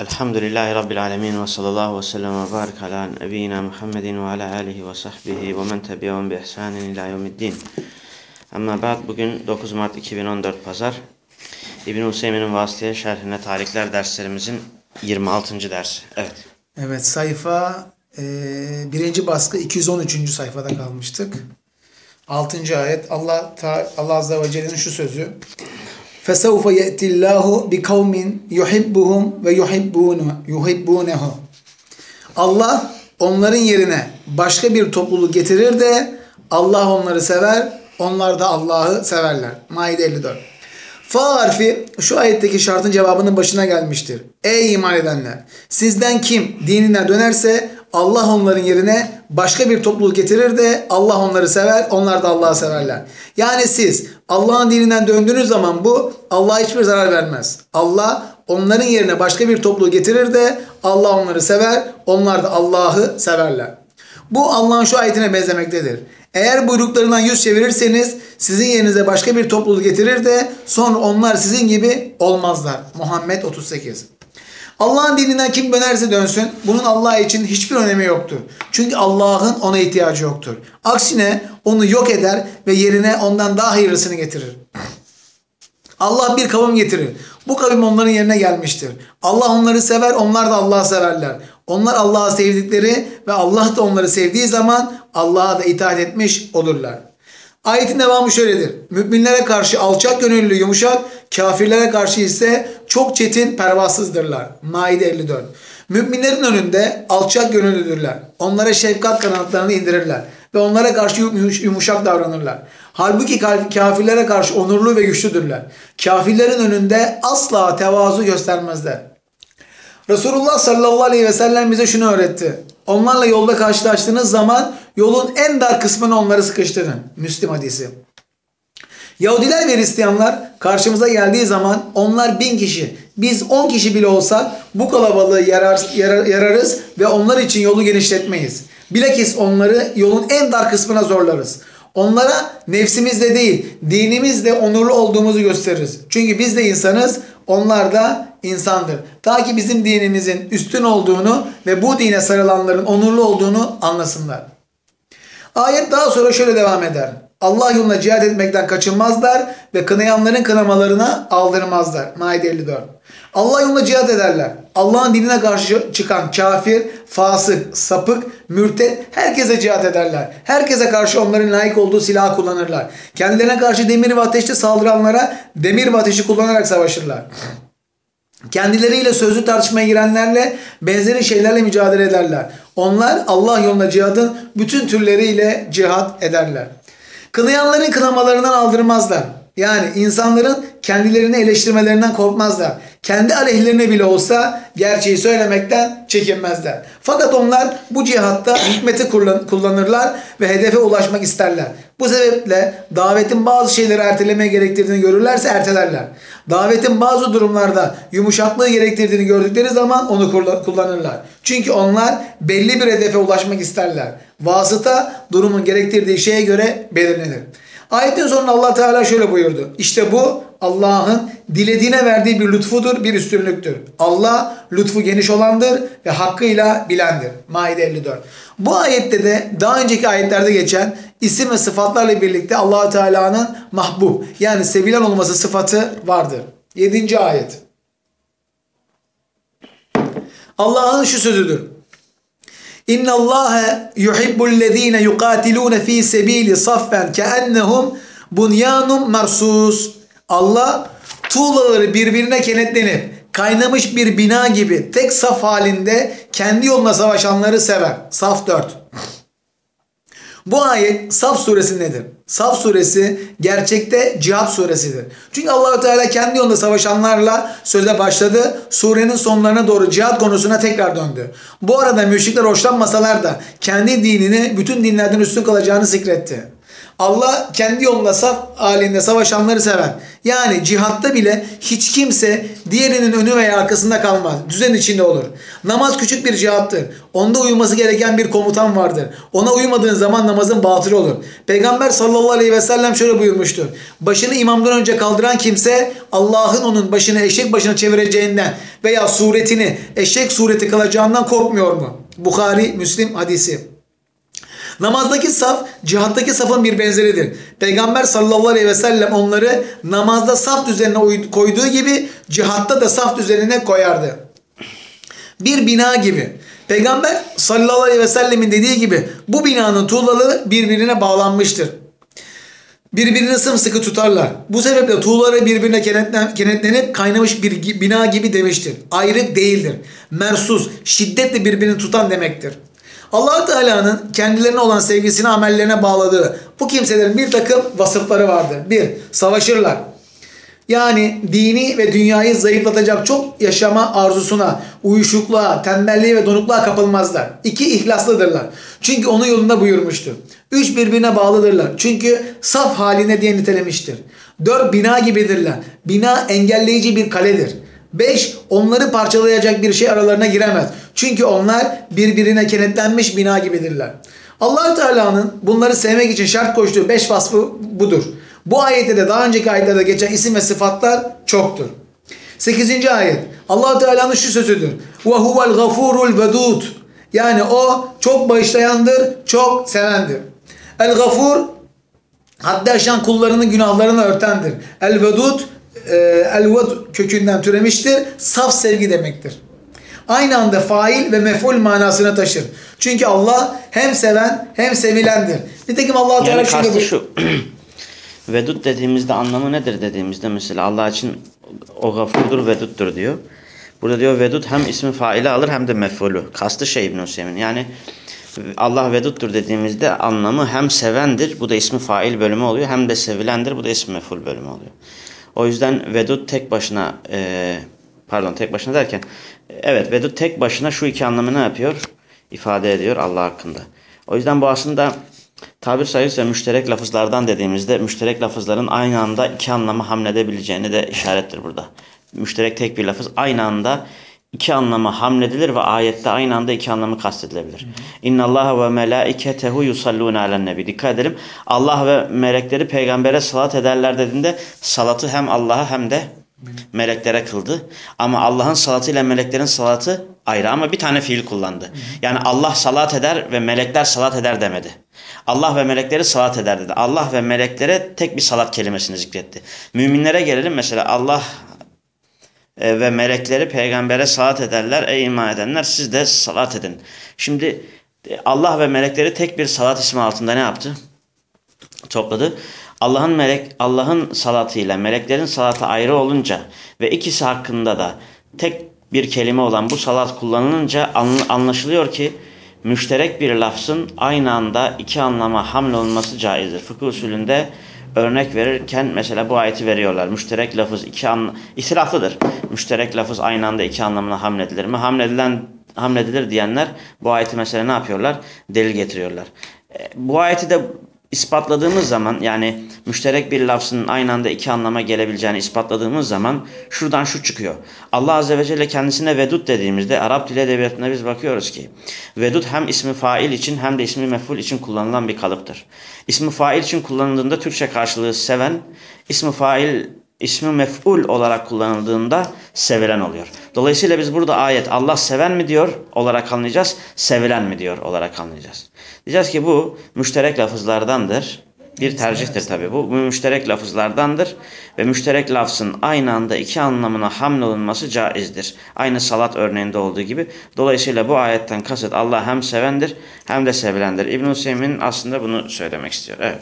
Elhamdülillahi Rabbil alemin ve sallallahu ve sellem ve barik ala nebiyyina Muhammedin ve ala alihi ve sahbihi ve men tebi'ahum bi ihsanin ila yevmiddin. Ama ba'd bugün 9 Mart 2014 Pazar. İbn Hüseyin'in vasıtaya şerhine tarihler derslerimizin 26. dersi. Evet. Evet sayfa e, birinci baskı 213. sayfada kalmıştık. 6. ayet Allah ta, Allah Azze ve Celle'nin şu sözü. فَسَوْفَ يَأْتِ اللّٰهُ بِقَوْمٍ يُحِبُّهُمْ وَيُحِبُّونَهُ Allah onların yerine başka bir topluluk getirir de Allah onları sever, onlar da Allah'ı severler. Maide 54. Fa harfi şu ayetteki şartın cevabının başına gelmiştir. Ey iman edenler! Sizden kim dinine dönerse Allah onların yerine başka bir topluluk getirir de Allah onları sever, onlar da Allah'ı severler. Yani siz Allah'ın dininden döndüğünüz zaman bu Allah'a hiçbir zarar vermez. Allah onların yerine başka bir topluluğu getirir de Allah onları sever, onlar da Allah'ı severler. Bu Allah'ın şu ayetine benzemektedir. Eğer buyruklarından yüz çevirirseniz sizin yerinize başka bir topluluk getirir de sonra onlar sizin gibi olmazlar. Muhammed 38 Allah'ın dininden kim dönerse dönsün bunun Allah için hiçbir önemi yoktur. Çünkü Allah'ın ona ihtiyacı yoktur. Aksine onu yok eder ve yerine ondan daha hayırlısını getirir. Allah bir kavim getirir. Bu kavim onların yerine gelmiştir. Allah onları sever, onlar da Allah'ı severler. Onlar Allah'ı sevdikleri ve Allah da onları sevdiği zaman Allah'a da itaat etmiş olurlar. Ayetin devamı şöyledir. Müminlere karşı alçak gönüllü yumuşak, kafirlere karşı ise çok çetin pervasızdırlar. Maide 54. Müminlerin önünde alçak gönüllüdürler. Onlara şefkat kanatlarını indirirler ve onlara karşı yumuşak davranırlar. Halbuki kafirlere karşı onurlu ve güçlüdürler. Kafirlerin önünde asla tevazu göstermezler. Resulullah sallallahu aleyhi ve sellem bize şunu öğretti. Onlarla yolda karşılaştığınız zaman yolun en dar kısmına onları sıkıştırın. Müslim hadisi. Yahudiler ve Hristiyanlar karşımıza geldiği zaman onlar bin kişi, biz on kişi bile olsak bu kalabalığı yarar, yarar, yararız ve onlar için yolu genişletmeyiz. Bilakis onları yolun en dar kısmına zorlarız. Onlara nefsimizle değil, dinimizle onurlu olduğumuzu gösteririz. Çünkü biz de insanız, onlar da insandır. Ta ki bizim dinimizin üstün olduğunu ve bu dine sarılanların onurlu olduğunu anlasınlar. Ayet daha sonra şöyle devam eder. Allah yoluna cihat etmekten kaçınmazlar ve kınayanların kınamalarına aldırmazlar. Maide 54. Allah yoluna cihat ederler. Allah'ın dinine karşı çıkan kafir, fasık, sapık, mürtet herkese cihat ederler. Herkese karşı onların layık olduğu silahı kullanırlar. Kendilerine karşı demir ve ateşte saldıranlara demir ve ateşi kullanarak savaşırlar. Kendileriyle sözlü tartışmaya girenlerle benzeri şeylerle mücadele ederler. Onlar Allah yoluna cihadın bütün türleriyle cihat ederler. Kınayanların kınamalarından aldırmazlar. Yani insanların kendilerini eleştirmelerinden korkmazlar. Kendi aleyhlerine bile olsa gerçeği söylemekten çekinmezler. Fakat onlar bu cihatta hikmeti kullanırlar ve hedefe ulaşmak isterler. Bu sebeple davetin bazı şeyleri ertelemeye gerektirdiğini görürlerse ertelerler. Davetin bazı durumlarda yumuşaklığı gerektirdiğini gördükleri zaman onu kullanırlar. Çünkü onlar belli bir hedefe ulaşmak isterler. Vasıta durumun gerektirdiği şeye göre belirlenir. Ayetin sonunda Allah Teala şöyle buyurdu. İşte bu Allah'ın dilediğine verdiği bir lütfudur, bir üstünlüktür. Allah lütfu geniş olandır ve hakkıyla bilendir. Maide 54. Bu ayette de daha önceki ayetlerde geçen isim ve sıfatlarla birlikte allah Teala'nın mahbub yani sevilen olması sıfatı vardır. 7. ayet. Allah'ın şu sözüdür. İnna Allah yuhibbu'llezine yuqatilun fi sebili saffen keennehum bunyanun marsus. Allah tuğlaları birbirine kenetlenip kaynamış bir bina gibi tek saf halinde kendi yoluna savaşanları sever. Saf 4. Bu ayet Saf suresi nedir? Saf suresi gerçekte cihat suresidir. Çünkü Allahü Teala kendi yolunda savaşanlarla söze başladı. Surenin sonlarına doğru cihat konusuna tekrar döndü. Bu arada müşrikler hoşlanmasalar da kendi dinini bütün dinlerden üstün kalacağını zikretti. Allah kendi yolunda saf halinde savaşanları sever. Yani cihatta bile hiç kimse diğerinin önü veya arkasında kalmaz. Düzen içinde olur. Namaz küçük bir cihattır. Onda uyuması gereken bir komutan vardır. Ona uymadığın zaman namazın batıl olur. Peygamber sallallahu aleyhi ve sellem şöyle buyurmuştur. Başını imamdan önce kaldıran kimse Allah'ın onun başını eşek başına çevireceğinden veya suretini eşek sureti kılacağından korkmuyor mu? Bukhari, Müslim hadisi. Namazdaki saf cihattaki safın bir benzeridir. Peygamber sallallahu aleyhi ve sellem onları namazda saf düzenine koyduğu gibi cihatta da saf düzenine koyardı. Bir bina gibi. Peygamber sallallahu aleyhi ve sellemin dediği gibi bu binanın tuğlaları birbirine bağlanmıştır. Birbirini sımsıkı tutarlar. Bu sebeple tuğları birbirine kenetlenip kaynamış bir bina gibi demiştir. Ayrık değildir. Mersus, şiddetle birbirini tutan demektir allah Teala'nın kendilerine olan sevgisini amellerine bağladığı bu kimselerin bir takım vasıfları vardır. Bir, savaşırlar. Yani dini ve dünyayı zayıflatacak çok yaşama arzusuna, uyuşukluğa, tembelliğe ve donukluğa kapılmazlar. İki, ihlaslıdırlar. Çünkü onun yolunda buyurmuştur. Üç, birbirine bağlıdırlar. Çünkü saf haline diye nitelemiştir. Dört, bina gibidirler. Bina engelleyici bir kaledir. Beş, onları parçalayacak bir şey aralarına giremez. Çünkü onlar birbirine kenetlenmiş bina gibidirler. allah Teala'nın bunları sevmek için şart koştuğu beş vasfı budur. Bu ayette de daha önceki ayetlerde geçen isim ve sıfatlar çoktur. Sekizinci ayet. allah Teala'nın şu sözüdür. Huvel gafurul vedud. Yani o çok bağışlayandır, çok sevendir. El gafur haddi aşan kullarının günahlarını örtendir. El vedud e, el-ved kökünden türemiştir. Saf sevgi demektir. Aynı anda fail ve mef'ul manasını taşır. Çünkü Allah hem seven hem sevilendir. Nitekim Allah Teala yani kastı şu. Vedud dediğimizde anlamı nedir dediğimizde mesela Allah için o gafurdur veduttur diyor. Burada diyor vedud hem ismi faili alır hem de mef'ulü. Kastı şey İbn Hüseyin. Yani Allah veduttur dediğimizde anlamı hem sevendir. Bu da ismi fail bölümü oluyor. Hem de sevilendir. Bu da ismi mef'ul bölümü oluyor. O yüzden vedud tek başına e, pardon tek başına derken evet vedud tek başına şu iki anlamı ne yapıyor? ifade ediyor Allah hakkında. O yüzden bu aslında tabir sayılırsa müşterek lafızlardan dediğimizde müşterek lafızların aynı anda iki anlamı hamledebileceğini de işarettir burada. Müşterek tek bir lafız aynı anda iki anlama hamledilir ve ayette aynı anda iki anlamı kastedilebilir. İnna Allah ve melaiketehu yusalluna alen nebi. Dikkat edelim. Allah ve melekleri peygambere salat ederler dediğinde salatı hem Allah'a hem de meleklere kıldı. Ama Allah'ın salatı ile meleklerin salatı ayrı ama bir tane fiil kullandı. Yani Allah salat eder ve melekler salat eder demedi. Allah ve melekleri salat eder dedi. Allah ve meleklere tek bir salat kelimesini zikretti. Müminlere gelelim mesela Allah e, ve melekleri peygambere salat ederler. Ey iman edenler siz de salat edin. Şimdi e, Allah ve melekleri tek bir salat ismi altında ne yaptı? Topladı. Allah'ın melek Allah'ın salatıyla meleklerin salatı ayrı olunca ve ikisi hakkında da tek bir kelime olan bu salat kullanılınca anlaşılıyor ki müşterek bir lafzın aynı anda iki anlama hamle olması caizdir. Fıkıh usulünde örnek verirken mesela bu ayeti veriyorlar. Müşterek lafız iki an ihtilaflıdır. Müşterek lafız aynı anda iki anlamına hamledilir mi? Hamledilen hamledilir diyenler bu ayeti mesela ne yapıyorlar? Delil getiriyorlar. E, bu ayeti de ispatladığımız zaman yani müşterek bir lafzın aynı anda iki anlama gelebileceğini ispatladığımız zaman şuradan şu çıkıyor. Allah Azze ve Celle kendisine vedud dediğimizde Arap dili edebiyatına biz bakıyoruz ki vedud hem ismi fail için hem de ismi meful için kullanılan bir kalıptır. İsmi fail için kullanıldığında Türkçe karşılığı seven, ismi fail ismi mef'ul olarak kullanıldığında sevilen oluyor. Dolayısıyla biz burada ayet Allah seven mi diyor olarak anlayacağız, sevilen mi diyor olarak anlayacağız. Diyeceğiz ki bu müşterek lafızlardandır. Bir tercihtir tabi bu. Bu müşterek lafızlardandır ve müşterek lafzın aynı anda iki anlamına hamlolunması caizdir. Aynı salat örneğinde olduğu gibi. Dolayısıyla bu ayetten kasıt Allah hem sevendir hem de sevilendir. İbn-i aslında bunu söylemek istiyor. Evet.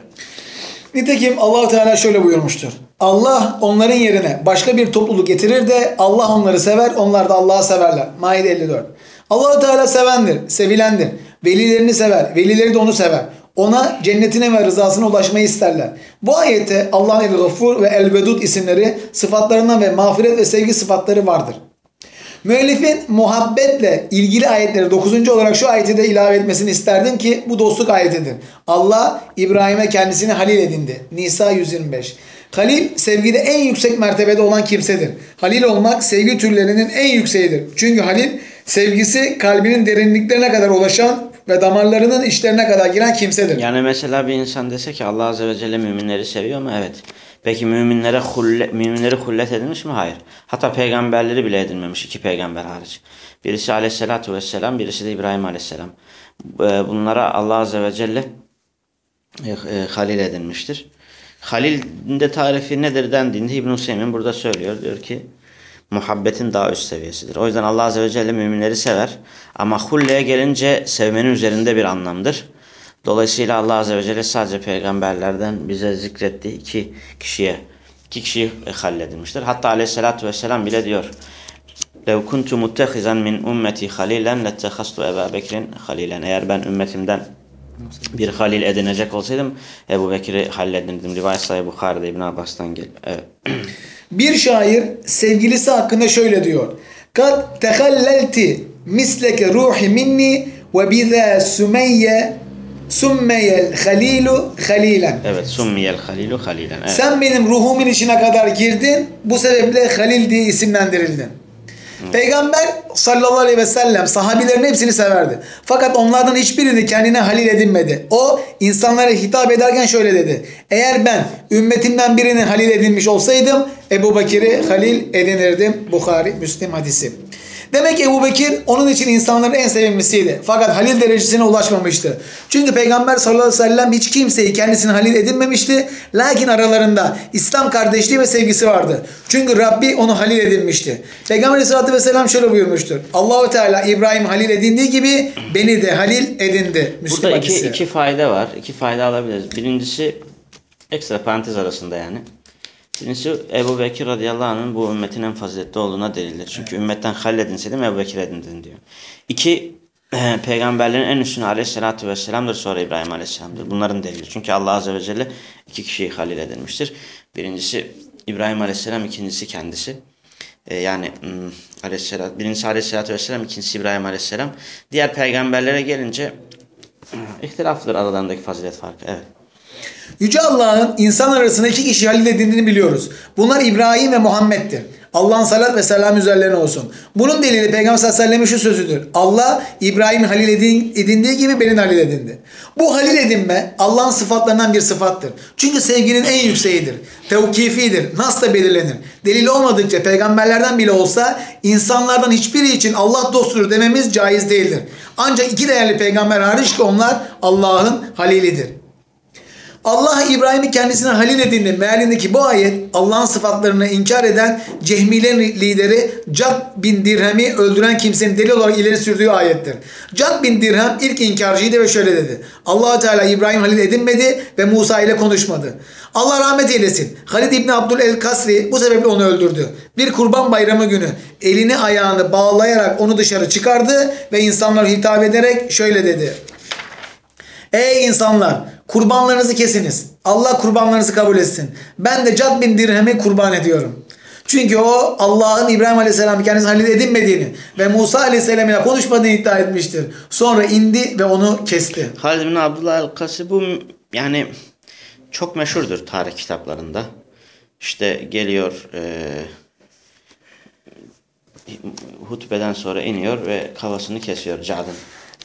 Nitekim allah Teala şöyle buyurmuştur. Allah onların yerine başka bir topluluk getirir de Allah onları sever, onlar da Allah'ı severler. Maide 54. allah Teala sevendir, sevilendir. Velilerini sever, velileri de onu sever. Ona cennetine ve rızasına ulaşmayı isterler. Bu ayette Allah'ın El-Gafur ve El-Vedud isimleri sıfatlarından ve mağfiret ve sevgi sıfatları vardır. Müellifin muhabbetle ilgili ayetleri 9. olarak şu ayeti de ilave etmesini isterdim ki bu dostluk ayetidir. Allah İbrahim'e kendisini halil edindi. Nisa 125. Halil sevgide en yüksek mertebede olan kimsedir. Halil olmak sevgi türlerinin en yükseğidir. Çünkü halil sevgisi kalbinin derinliklerine kadar ulaşan ve damarlarının içlerine kadar giren kimsedir. Yani mesela bir insan dese ki Allah Azze ve Celle müminleri seviyor mu? Evet. Peki müminlere hulle, müminleri hullet edilmiş mi? Hayır. Hatta peygamberleri bile edilmemiş. iki peygamber hariç. Birisi aleyhissalatu vesselam, birisi de İbrahim aleyhisselam. Ee, Bunlara Allah Azze ve Celle e, e, halil edilmiştir. Halil'in de tarifi nedir dendiğinde İbn-i burada söylüyor. Diyor ki muhabbetin daha üst seviyesidir. O yüzden Allah Azze ve Celle müminleri sever. Ama hulleye gelince sevmenin üzerinde bir anlamdır. Dolayısıyla Allah Azze ve Celle sadece peygamberlerden bize zikrettiği iki kişiye, iki kişiyi halledilmiştir. Hatta aleyhissalatü vesselam bile diyor. لَوْ كُنْتُ مُتَّخِذًا مِنْ اُمَّتِي خَلِيلًا لَتَّخَصْتُ اَبَا بَكْرٍ خَلِيلًا Eğer ben ümmetimden bir halil edinecek olsaydım Ebu Bekir'i halledindim. Rivayet sahibi Bukhari'de İbn Abbas'tan geliyor. Evet. Bir şair sevgilisi hakkında şöyle diyor. Kad tehallelti misleke ruhi minni ve biza sümeyye sümmeyel halilu halilen. Evet. Summiyel halilu halilen. Evet. Sen benim ruhumun içine kadar girdin. Bu sebeple Halil diye isimlendirildin. Peygamber sallallahu aleyhi ve sellem sahabilerin hepsini severdi. Fakat onlardan hiçbirini kendine halil edinmedi. O insanlara hitap ederken şöyle dedi. Eğer ben ümmetimden birini halil edinmiş olsaydım Ebu Bekir'i halil edinirdim. Bukhari, Müslim hadisi. Demek ki Ebu Bekir onun için insanların en sevimlisiydi. Fakat halil derecesine ulaşmamıştı. Çünkü Peygamber sallallahu aleyhi ve sellem hiç kimseyi kendisine halil edinmemişti. Lakin aralarında İslam kardeşliği ve sevgisi vardı. Çünkü Rabbi onu halil edinmişti. Peygamber aleyhissalatü vesselam şöyle buyurmuştur. Allahu Teala İbrahim halil edindiği gibi beni de halil edindi. Müslüm Burada iki, hadisi. iki fayda var. İki fayda alabiliriz. Birincisi ekstra parantez arasında yani. Birincisi Ebu Bekir radıyallahu anh'ın bu ümmetin en faziletli olduğuna delildir. Çünkü ümmetten halledinseydin Ebu Bekir edindin diyor. İki, peygamberlerin en üstünü aleyhissalatü vesselam'dır sonra İbrahim aleyhisselam'dır. Bunların delili. Çünkü Allah azze ve celle iki kişiyi halil edilmiştir. Birincisi İbrahim aleyhisselam, ikincisi kendisi. Ee, yani hmm, aleyhisselam, birincisi aleyhissalatü vesselam, ikincisi İbrahim aleyhisselam. Diğer peygamberlere gelince hmm, ihtilaflıdır aralarındaki fazilet farkı. Evet. Yüce Allah'ın insan arasında iki kişi halil edindiğini biliyoruz. Bunlar İbrahim ve Muhammed'dir. Allah'ın salat ve selam üzerlerine olsun. Bunun delili Peygamber sallallahu aleyhi ve sellem'in şu sözüdür. Allah İbrahim'i halil edin, edindiği gibi beni halil edindi. Bu halil edinme Allah'ın sıfatlarından bir sıfattır. Çünkü sevginin en yükseğidir. Tevkifidir. Nasıl belirlenir? Delil olmadıkça peygamberlerden bile olsa insanlardan hiçbiri için Allah dostudur dememiz caiz değildir. Ancak iki değerli peygamber hariç ki onlar Allah'ın halilidir. Allah İbrahim'i kendisine halil edindi. Mealindeki bu ayet Allah'ın sıfatlarını inkar eden Cehmilerin lideri Cad bin Dirhem'i öldüren kimsenin delil olarak ileri sürdüğü ayettir. Cad bin Dirhem ilk inkarcıydı ve şöyle dedi. allah Teala İbrahim halil edinmedi ve Musa ile konuşmadı. Allah rahmet eylesin. Halid İbni Abdül El Kasri bu sebeple onu öldürdü. Bir kurban bayramı günü elini ayağını bağlayarak onu dışarı çıkardı ve insanlara hitap ederek şöyle dedi. Ey insanlar kurbanlarınızı kesiniz. Allah kurbanlarınızı kabul etsin. Ben de Cad bin Dirhem'i kurban ediyorum. Çünkü o Allah'ın İbrahim Aleyhisselam'ı kendisine halil edinmediğini ve Musa Aleyhisselam ile konuşmadığını iddia etmiştir. Sonra indi ve onu kesti. Halid bin Abdullah el-Kasi bu yani çok meşhurdur tarih kitaplarında. İşte geliyor e, hutbeden sonra iniyor ve kafasını kesiyor Cad'ın.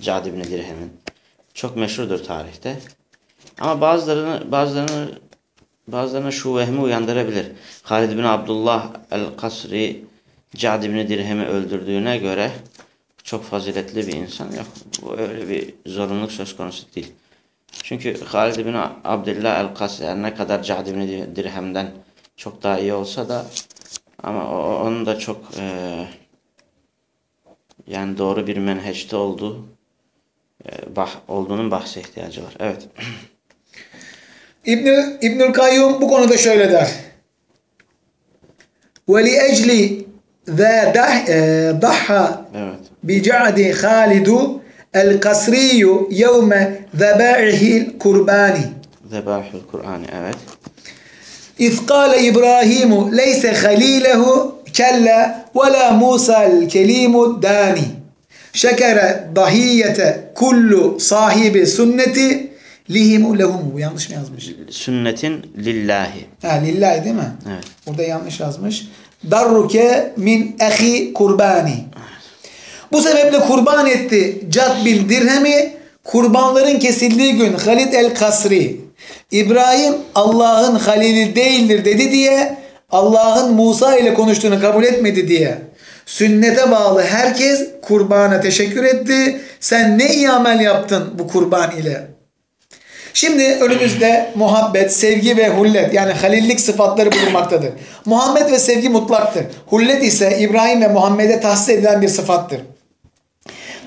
Cad ibn Dirhem'in. Çok meşhurdur tarihte. Ama bazılarını bazılarını bazılarına şu vehmi uyandırabilir. Halid bin Abdullah el-Kasri Cad ibn Dirhem'i öldürdüğüne göre çok faziletli bir insan yok. Bu öyle bir zorunluluk söz konusu değil. Çünkü Halid bin Abdullah el-Kasri her ne kadar Cad ibn Dirhem'den çok daha iyi olsa da ama onun da çok e, yani doğru bir menheçte olduğu e, bah, olduğunun bahse ihtiyacı var. Evet. İbn İbnül Kayyum bu konuda şöyle der. Ve li ecli za daha bi ca'di Halidu el kasriyu yevme zeba'ihil kurbani. Zebahül Kur'an'ı evet. İz kâle İbrahimu leyse halîlehu kella ve la Musa'l kelimu dani. Şekere dahiyete kullu sahibi sünneti lihimu lehumu. Yanlış mı yazmış? Sünnetin lillahi. Ha lillahi değil mi? Evet. Burada yanlış yazmış. Darruke min ehi kurbani. Bu sebeple kurban etti Cad bin Dirhem'i kurbanların kesildiği gün Halid el Kasri. İbrahim Allah'ın halili değildir dedi diye Allah'ın Musa ile konuştuğunu kabul etmedi diye. Sünnete bağlı herkes kurbana teşekkür etti. Sen ne iyi amel yaptın bu kurban ile. Şimdi önümüzde muhabbet, sevgi ve hullet yani halillik sıfatları bulunmaktadır. Muhammed ve sevgi mutlaktır. Hullet ise İbrahim ve Muhammed'e tahsis edilen bir sıfattır.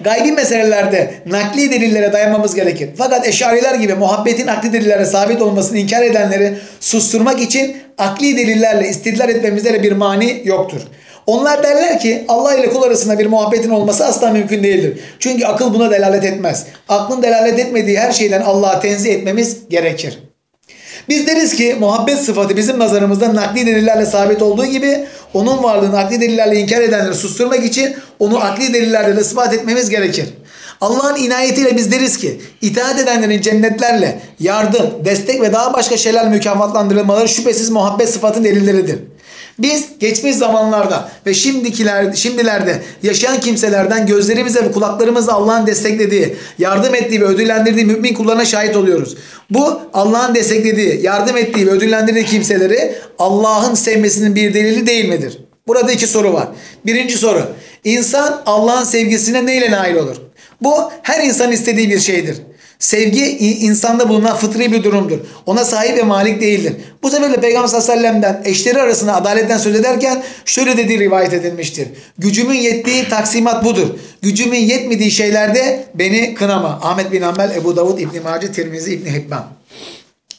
Gaybi meselelerde nakli delillere dayanmamız gerekir. Fakat eşariler gibi muhabbetin akli delillere sabit olmasını inkar edenleri susturmak için akli delillerle istidlal etmemizde de bir mani yoktur. Onlar derler ki Allah ile kul arasında bir muhabbetin olması asla mümkün değildir. Çünkü akıl buna delalet etmez. Aklın delalet etmediği her şeyden Allah'a tenzih etmemiz gerekir. Biz deriz ki muhabbet sıfatı bizim nazarımızda nakli delillerle sabit olduğu gibi onun varlığını akli delillerle inkar edenleri susturmak için onu akli delillerle de ispat etmemiz gerekir. Allah'ın inayetiyle biz deriz ki itaat edenlerin cennetlerle yardım, destek ve daha başka şeyler mükafatlandırılmaları şüphesiz muhabbet sıfatın delilleridir. Biz geçmiş zamanlarda ve şimdikiler, şimdilerde yaşayan kimselerden gözlerimize ve kulaklarımızla Allah'ın desteklediği, yardım ettiği ve ödüllendirdiği mümin kullarına şahit oluyoruz. Bu Allah'ın desteklediği, yardım ettiği ve ödüllendirdiği kimseleri Allah'ın sevmesinin bir delili değil midir? Burada iki soru var. Birinci soru. İnsan Allah'ın sevgisine neyle nail olur? Bu her insan istediği bir şeydir. Sevgi insanda bulunan fıtri bir durumdur. Ona sahip ve malik değildir. Bu sebeple Peygamber sallallahu aleyhi ve sellem'den eşleri arasında adaletten söz ederken şöyle dediği rivayet edilmiştir. Gücümün yettiği taksimat budur. Gücümün yetmediği şeylerde beni kınama. Ahmet bin Hanbel, Ebu Davud, İbn Mace, Tirmizi, İbn Hibban.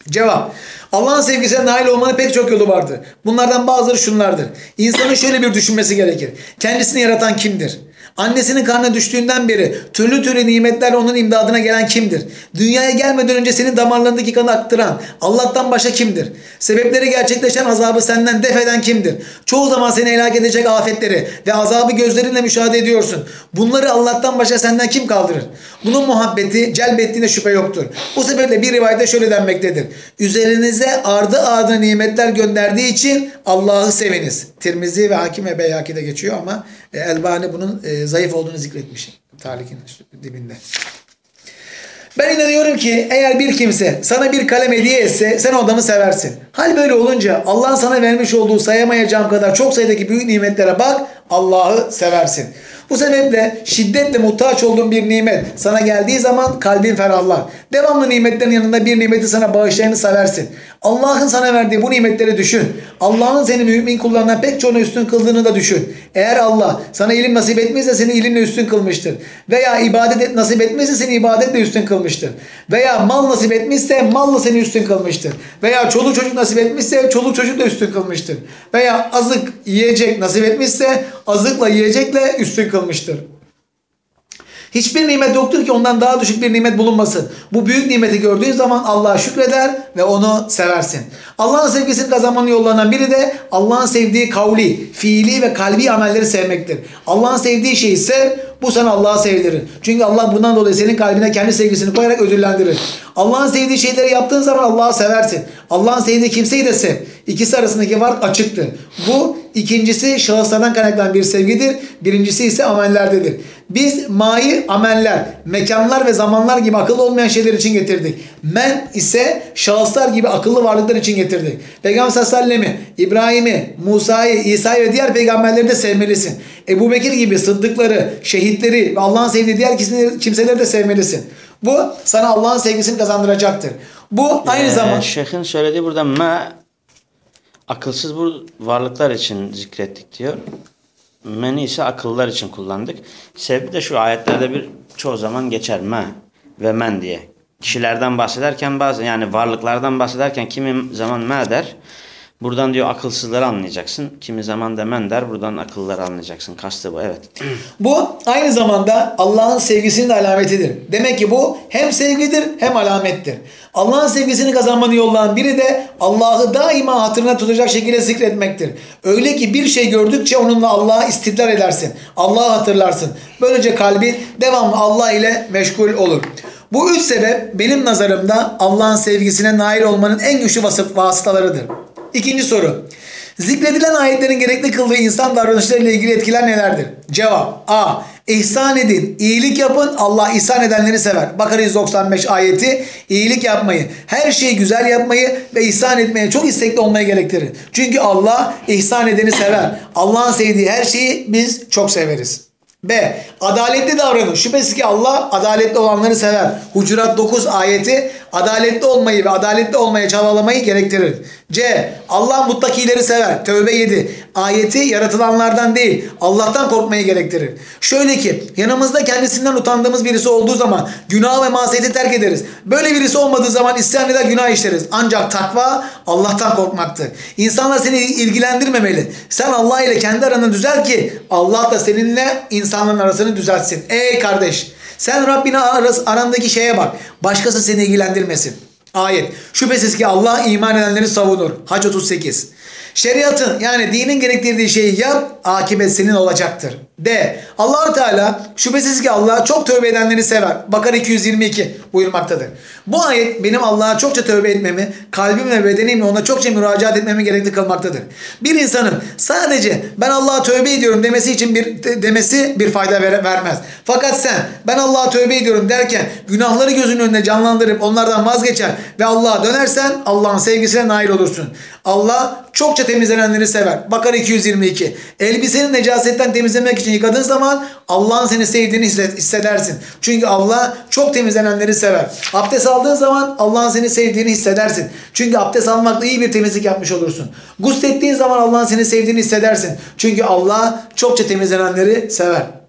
Cevap. Allah'ın sevgisine nail olmanın pek çok yolu vardır. Bunlardan bazıları şunlardır. İnsanın şöyle bir düşünmesi gerekir. Kendisini yaratan kimdir? Annesinin karnına düştüğünden beri türlü türlü nimetlerle onun imdadına gelen kimdir? Dünyaya gelmeden önce senin damarlarındaki kanı aktıran Allah'tan başka kimdir? Sebepleri gerçekleşen azabı senden def eden kimdir? Çoğu zaman seni helak edecek afetleri ve azabı gözlerinle müşahede ediyorsun. Bunları Allah'tan başka senden kim kaldırır? Bunun muhabbeti celbettiğine şüphe yoktur. Bu sebeple bir rivayette şöyle denmektedir. Üzerinize ardı ardına nimetler gönderdiği için Allah'ı seviniz. Tirmizi ve Hakim ve Beyhaki'de geçiyor ama e, Elbani bunun e, zayıf olduğunu zikretmiş. Talikin dibinde. Ben inanıyorum ki eğer bir kimse sana bir kalem hediye etse sen o adamı seversin. Hal böyle olunca Allah'ın sana vermiş olduğu sayamayacağım kadar çok sayıdaki büyük nimetlere bak Allah'ı seversin. Bu sebeple şiddetle muhtaç olduğun bir nimet sana geldiği zaman kalbin ferahlar. Devamlı nimetlerin yanında bir nimeti sana bağışlayanı seversin. Allah'ın sana verdiği bu nimetleri düşün. Allah'ın seni mümin kullarından pek çoğuna üstün kıldığını da düşün. Eğer Allah sana ilim nasip etmişse seni ilimle üstün kılmıştır. Veya ibadet et, nasip etmişse seni ibadetle üstün kılmıştır. Veya mal nasip etmişse malla seni üstün kılmıştır. Veya çoluk çocuk nasip etmişse çoluk çocukla üstün kılmıştır. Veya azık yiyecek nasip etmişse azıkla yiyecekle üstün kılmıştır. Hiçbir nimet yoktur ki ondan daha düşük bir nimet bulunmasın. Bu büyük nimeti gördüğün zaman Allah'a şükreder ve onu seversin. Allah'ın sevgisini kazanmanın yollarından biri de Allah'ın sevdiği kavli, fiili ve kalbi amelleri sevmektir. Allah'ın sevdiği şeyi sev, bu sana Allah'a sevdirir. Çünkü Allah bundan dolayı senin kalbine kendi sevgisini koyarak ödüllendirir. Allah'ın sevdiği şeyleri yaptığın zaman Allah'ı seversin. Allah'ın sevdiği kimseyi de sev. İkisi arasındaki fark açıktır. Bu ikincisi şahıslardan kaynaklanan bir sevgidir. Birincisi ise amellerdedir. Biz ma'yı ameller, mekanlar ve zamanlar gibi akıllı olmayan şeyler için getirdik. Men ise şahıslar gibi akıllı varlıklar için getirdik. Peygamber sallallahu aleyhi ve sellem'i, İbrahim'i, Musa'yı, İsa'yı ve diğer peygamberleri de sevmelisin. Ebu Bekir gibi sıddıkları, şehitleri ve Allah'ın sevdiği diğer kimseleri de sevmelisin. Bu sana Allah'ın sevgisini kazandıracaktır. Bu aynı Ee, zamanda Şeyh'in söylediği burada ma akılsız bu varlıklar için zikrettik diyor. Meni ise akıllar için kullandık. Sebebi de şu ayetlerde bir çoğu zaman geçer ma ve men diye. Kişilerden bahsederken bazen yani varlıklardan bahsederken kimi zaman ma der. Buradan diyor akılsızları anlayacaksın. Kimi zaman da men der. Buradan akıllıları anlayacaksın. Kastı bu. Evet. Bu aynı zamanda Allah'ın sevgisinin de alametidir. Demek ki bu hem sevgidir hem alamettir. Allah'ın sevgisini kazanmanın yollarından biri de Allah'ı daima hatırına tutacak şekilde zikretmektir. Öyle ki bir şey gördükçe onunla Allah'a istidlal edersin. Allah'ı hatırlarsın. Böylece kalbin devamlı Allah ile meşgul olur. Bu üç sebep benim nazarımda Allah'ın sevgisine nail olmanın en güçlü vasıf vasıtalarıdır. İkinci soru. Zikredilen ayetlerin gerekli kıldığı insan davranışlarıyla ilgili etkiler nelerdir? Cevap A. İhsan edin, iyilik yapın, Allah ihsan edenleri sever. Bakara 195 ayeti iyilik yapmayı, her şeyi güzel yapmayı ve ihsan etmeye çok istekli olmayı gerektirir. Çünkü Allah ihsan edeni sever. Allah'ın sevdiği her şeyi biz çok severiz. B. Adaletli davranın. Şüphesiz ki Allah adaletli olanları sever. Hucurat 9 ayeti adaletli olmayı ve adaletli olmaya çabalamayı gerektirir. C. Allah muttakileri sever. Tövbe 7 ayeti yaratılanlardan değil Allah'tan korkmayı gerektirir. Şöyle ki yanımızda kendisinden utandığımız birisi olduğu zaman günah ve masiyeti terk ederiz. Böyle birisi olmadığı zaman isyan eder günah işleriz. Ancak takva Allah'tan korkmaktır. İnsanlar seni ilgilendirmemeli. Sen Allah ile kendi aranı düzel ki Allah da seninle insanların arasını düzeltsin. Ey kardeş sen Rabbine arandaki şeye bak. Başkası seni ilgilendirmesin. Ayet. Şüphesiz ki Allah iman edenleri savunur. Hac 38. Şeriatın yani dinin gerektirdiği şeyi yap, akibet senin olacaktır. D. allah Teala şüphesiz ki Allah çok tövbe edenleri sever. Bakar 222 buyurmaktadır. Bu ayet benim Allah'a çokça tövbe etmemi, kalbimle bedenimle ona çokça müracaat etmemi gerekli kılmaktadır. Bir insanın sadece ben Allah'a tövbe ediyorum demesi için bir demesi bir fayda ver, vermez. Fakat sen ben Allah'a tövbe ediyorum derken günahları gözünün önünde canlandırıp onlardan vazgeçer ve Allah'a dönersen Allah'ın sevgisine nail olursun. Allah çokça temizlenenleri sever. Bakar 222. Elbiseni necasetten temizlemek için yıkadığın zaman Allah'ın seni sevdiğini hissedersin. Çünkü Allah çok temizlenenleri sever. Abdest aldığın zaman Allah'ın seni sevdiğini hissedersin. Çünkü abdest almakla iyi bir temizlik yapmış olursun. Guslettiğin zaman Allah'ın seni sevdiğini hissedersin. Çünkü Allah çokça temizlenenleri sever.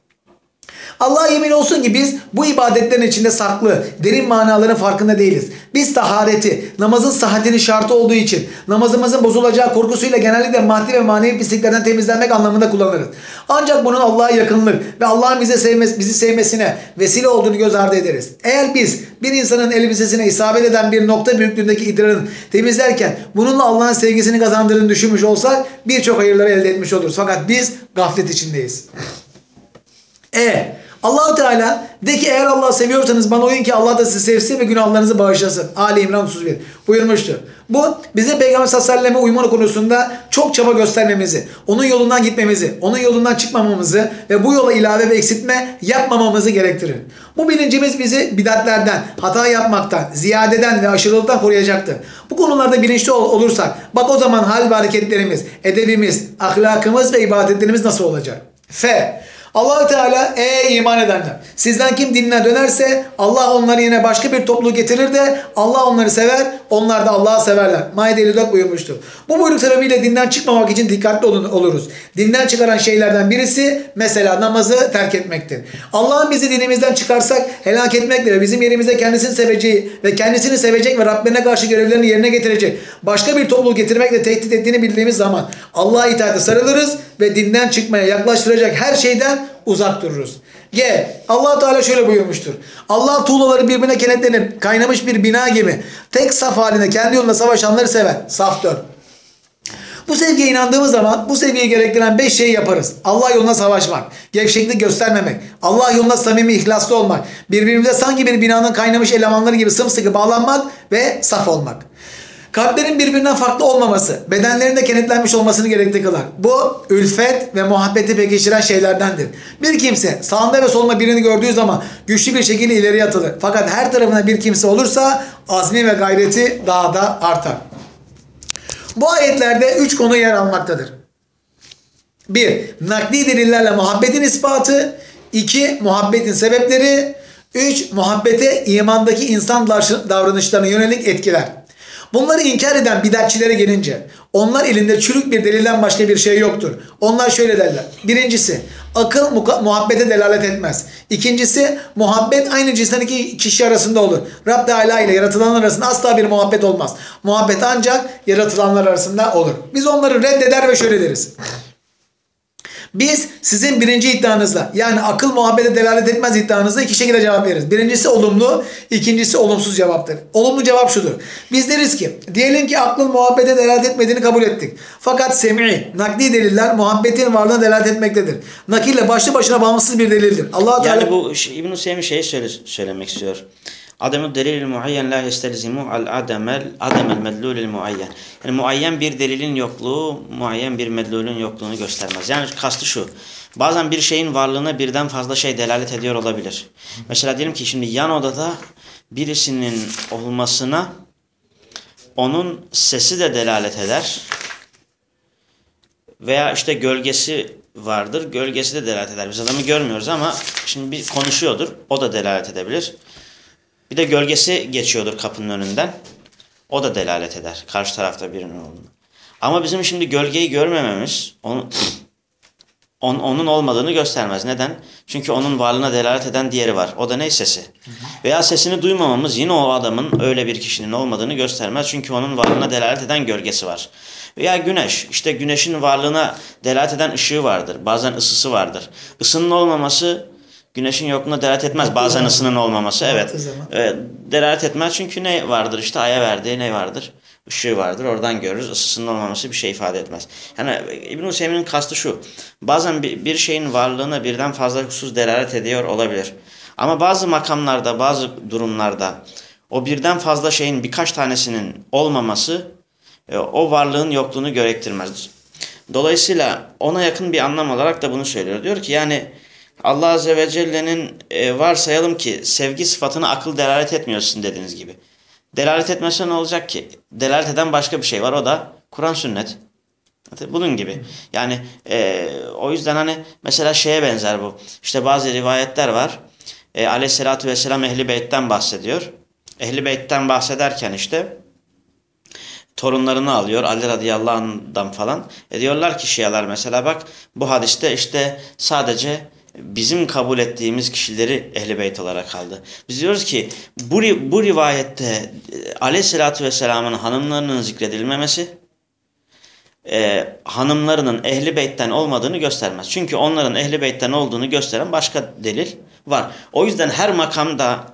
Allah'a yemin olsun ki biz bu ibadetlerin içinde saklı, derin manaların farkında değiliz. Biz tahareti, namazın sıhhatinin şartı olduğu için namazımızın bozulacağı korkusuyla genellikle maddi ve manevi pisliklerden temizlenmek anlamında kullanırız. Ancak bunun Allah'a yakınlık ve Allah'ın bize sevmesi, bizi sevmesine vesile olduğunu göz ardı ederiz. Eğer biz bir insanın elbisesine isabet eden bir nokta büyüklüğündeki idrarını temizlerken bununla Allah'ın sevgisini kazandırdığını düşünmüş olsak birçok hayırları elde etmiş oluruz. Fakat biz gaflet içindeyiz. E allah Teala de ki eğer Allah'ı seviyorsanız bana uyun ki Allah da sizi sevsin ve günahlarınızı bağışlasın. Ali İmran 31 buyurmuştur. Bu bize Peygamber sallallahu aleyhi ve uyma konusunda çok çaba göstermemizi, onun yolundan gitmemizi, onun yolundan çıkmamamızı ve bu yola ilave ve eksiltme yapmamamızı gerektirir. Bu bilincimiz bizi bidatlerden, hata yapmaktan, ziyadeden ve aşırılıktan koruyacaktır. Bu konularda bilinçli ol olursak bak o zaman hal ve hareketlerimiz, edebimiz, ahlakımız ve ibadetlerimiz nasıl olacak? F. allah Teala ey iman edenler sizden kim dinine dönerse Allah onları yine başka bir topluluğu getirir de Allah onları sever onlar da Allah'ı severler. Maide 54 buyurmuştur. Bu buyruk sebebiyle dinden çıkmamak için dikkatli olun, oluruz. Dinden çıkaran şeylerden birisi mesela namazı terk etmektir. Allah'ın bizi dinimizden çıkarsak helak etmekle ve bizim yerimize kendisini seveceği ve kendisini sevecek ve Rabbine karşı görevlerini yerine getirecek başka bir topluluğu getirmekle tehdit ettiğini bildiğimiz zaman Allah'a itaate sarılırız ve dinden çıkmaya yaklaştıracak her şeyden uzak dururuz. G. allah Teala şöyle buyurmuştur. Allah tuğlaları birbirine kenetlenip kaynamış bir bina gibi tek saf halinde kendi yolunda savaşanları sever. Saf 4. Bu sevgiye inandığımız zaman bu sevgiyi gerektiren 5 şeyi yaparız. Allah yoluna savaşmak, gevşeklik göstermemek, Allah yoluna samimi ihlaslı olmak, birbirimize sanki bir binanın kaynamış elemanları gibi sımsıkı bağlanmak ve saf olmak. Kalplerin birbirinden farklı olmaması, bedenlerinde kenetlenmiş olmasını gerekli kılar. Bu ülfet ve muhabbeti pekiştiren şeylerdendir. Bir kimse sağında ve solunda birini gördüğü zaman güçlü bir şekilde ileri atılır. Fakat her tarafına bir kimse olursa azmi ve gayreti daha da artar. Bu ayetlerde üç konu yer almaktadır. Bir, nakli delillerle muhabbetin ispatı. iki muhabbetin sebepleri. Üç, muhabbete imandaki insan davranışlarına yönelik etkiler. Bunları inkar eden bidatçilere gelince onlar elinde çürük bir delilden başka bir şey yoktur. Onlar şöyle derler. Birincisi akıl muhabbete delalet etmez. İkincisi muhabbet aynı cinsten iki kişi arasında olur. Rab Teala ile yaratılanlar arasında asla bir muhabbet olmaz. Muhabbet ancak yaratılanlar arasında olur. Biz onları reddeder ve şöyle deriz. Biz sizin birinci iddianızla yani akıl muhabbete delalet etmez iddianızla iki şekilde cevap veririz. Birincisi olumlu, ikincisi olumsuz cevaptır. Olumlu cevap şudur. Biz deriz ki diyelim ki aklın muhabbete delalet etmediğini kabul ettik. Fakat sem'i, nakli deliller muhabbetin varlığına delalet etmektedir. Nakille başlı başına bağımsız bir delildir. allah Teala Yani bu İbn-i Hüseyin şeyi söyle, söylemek istiyor. Ademü delilil muayyen la yestelzimu al ademel ademel medlulil muayyen. Yani muayyen bir delilin yokluğu muayyen bir medlulün yokluğunu göstermez. Yani kastı şu. Bazen bir şeyin varlığına birden fazla şey delalet ediyor olabilir. Mesela diyelim ki şimdi yan odada birisinin olmasına onun sesi de delalet eder. Veya işte gölgesi vardır. Gölgesi de delalet eder. Biz adamı görmüyoruz ama şimdi bir konuşuyordur. O da delalet edebilir. Bir de gölgesi geçiyordur kapının önünden. O da delalet eder. Karşı tarafta birinin olduğunu. Ama bizim şimdi gölgeyi görmememiz onu, on- onun olmadığını göstermez. Neden? Çünkü onun varlığına delalet eden diğeri var. O da ne sesi? Veya sesini duymamamız yine o adamın öyle bir kişinin olmadığını göstermez. Çünkü onun varlığına delalet eden gölgesi var. Veya güneş. işte güneşin varlığına delalet eden ışığı vardır. Bazen ısısı vardır. Isının olmaması güneşin yokluğuna delalet etmez. Baktığı Bazen zaman. ısının olmaması. Evet. Delalet etmez çünkü ne vardır işte aya verdiği ne vardır? Işığı vardır oradan görürüz ısısının olmaması bir şey ifade etmez. Yani İbn-i Hüseyin'in kastı şu bazen bir, bir şeyin varlığına birden fazla husus delalet ediyor olabilir. Ama bazı makamlarda bazı durumlarda o birden fazla şeyin birkaç tanesinin olmaması e, o varlığın yokluğunu gerektirmez. Dolayısıyla ona yakın bir anlam olarak da bunu söylüyor. Diyor ki yani Allah Azze ve Celle'nin e, varsayalım ki sevgi sıfatını akıl delalet etmiyorsun dediğiniz gibi. Delalet etmese ne olacak ki? Delalet eden başka bir şey var o da Kur'an sünnet. Bunun gibi. Yani e, o yüzden hani mesela şeye benzer bu. İşte bazı rivayetler var. E, Aleyhisselatü Vesselam Ehli Beyt'ten bahsediyor. Ehli Beyt'ten bahsederken işte torunlarını alıyor Ali radıyallahu anh'dan falan. E diyorlar ki Şialar mesela bak bu hadiste işte sadece bizim kabul ettiğimiz kişileri ehli beyt olarak kaldı. Biz diyoruz ki bu, bu rivayette e, aleyhissalatü vesselamın hanımlarının zikredilmemesi e, hanımlarının ehli beytten olmadığını göstermez. Çünkü onların ehli beytten olduğunu gösteren başka delil var. O yüzden her makamda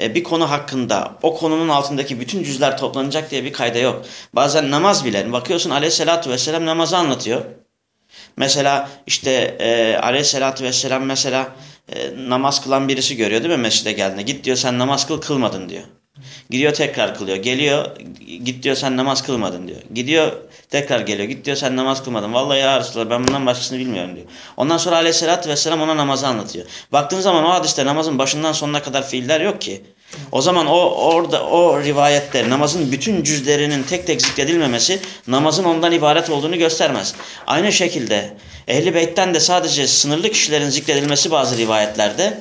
e, bir konu hakkında o konunun altındaki bütün cüzler toplanacak diye bir kayda yok. Bazen namaz bile bakıyorsun aleyhissalatü vesselam namazı anlatıyor. Mesela işte e, aleyhissalatü vesselam mesela e, namaz kılan birisi görüyor değil mi mescide geldiğinde. Git diyor sen namaz kıl kılmadın diyor. Gidiyor tekrar kılıyor. Geliyor git diyor sen namaz kılmadın diyor. Gidiyor tekrar geliyor. Git diyor sen namaz kılmadın. Vallahi ya Resulallah ben bundan başkasını bilmiyorum diyor. Ondan sonra aleyhissalatü vesselam ona namazı anlatıyor. Baktığın zaman o hadiste namazın başından sonuna kadar fiiller yok ki. O zaman o orada o rivayette namazın bütün cüzlerinin tek tek zikredilmemesi namazın ondan ibaret olduğunu göstermez. Aynı şekilde Ehli Beyt'ten de sadece sınırlı kişilerin zikredilmesi bazı rivayetlerde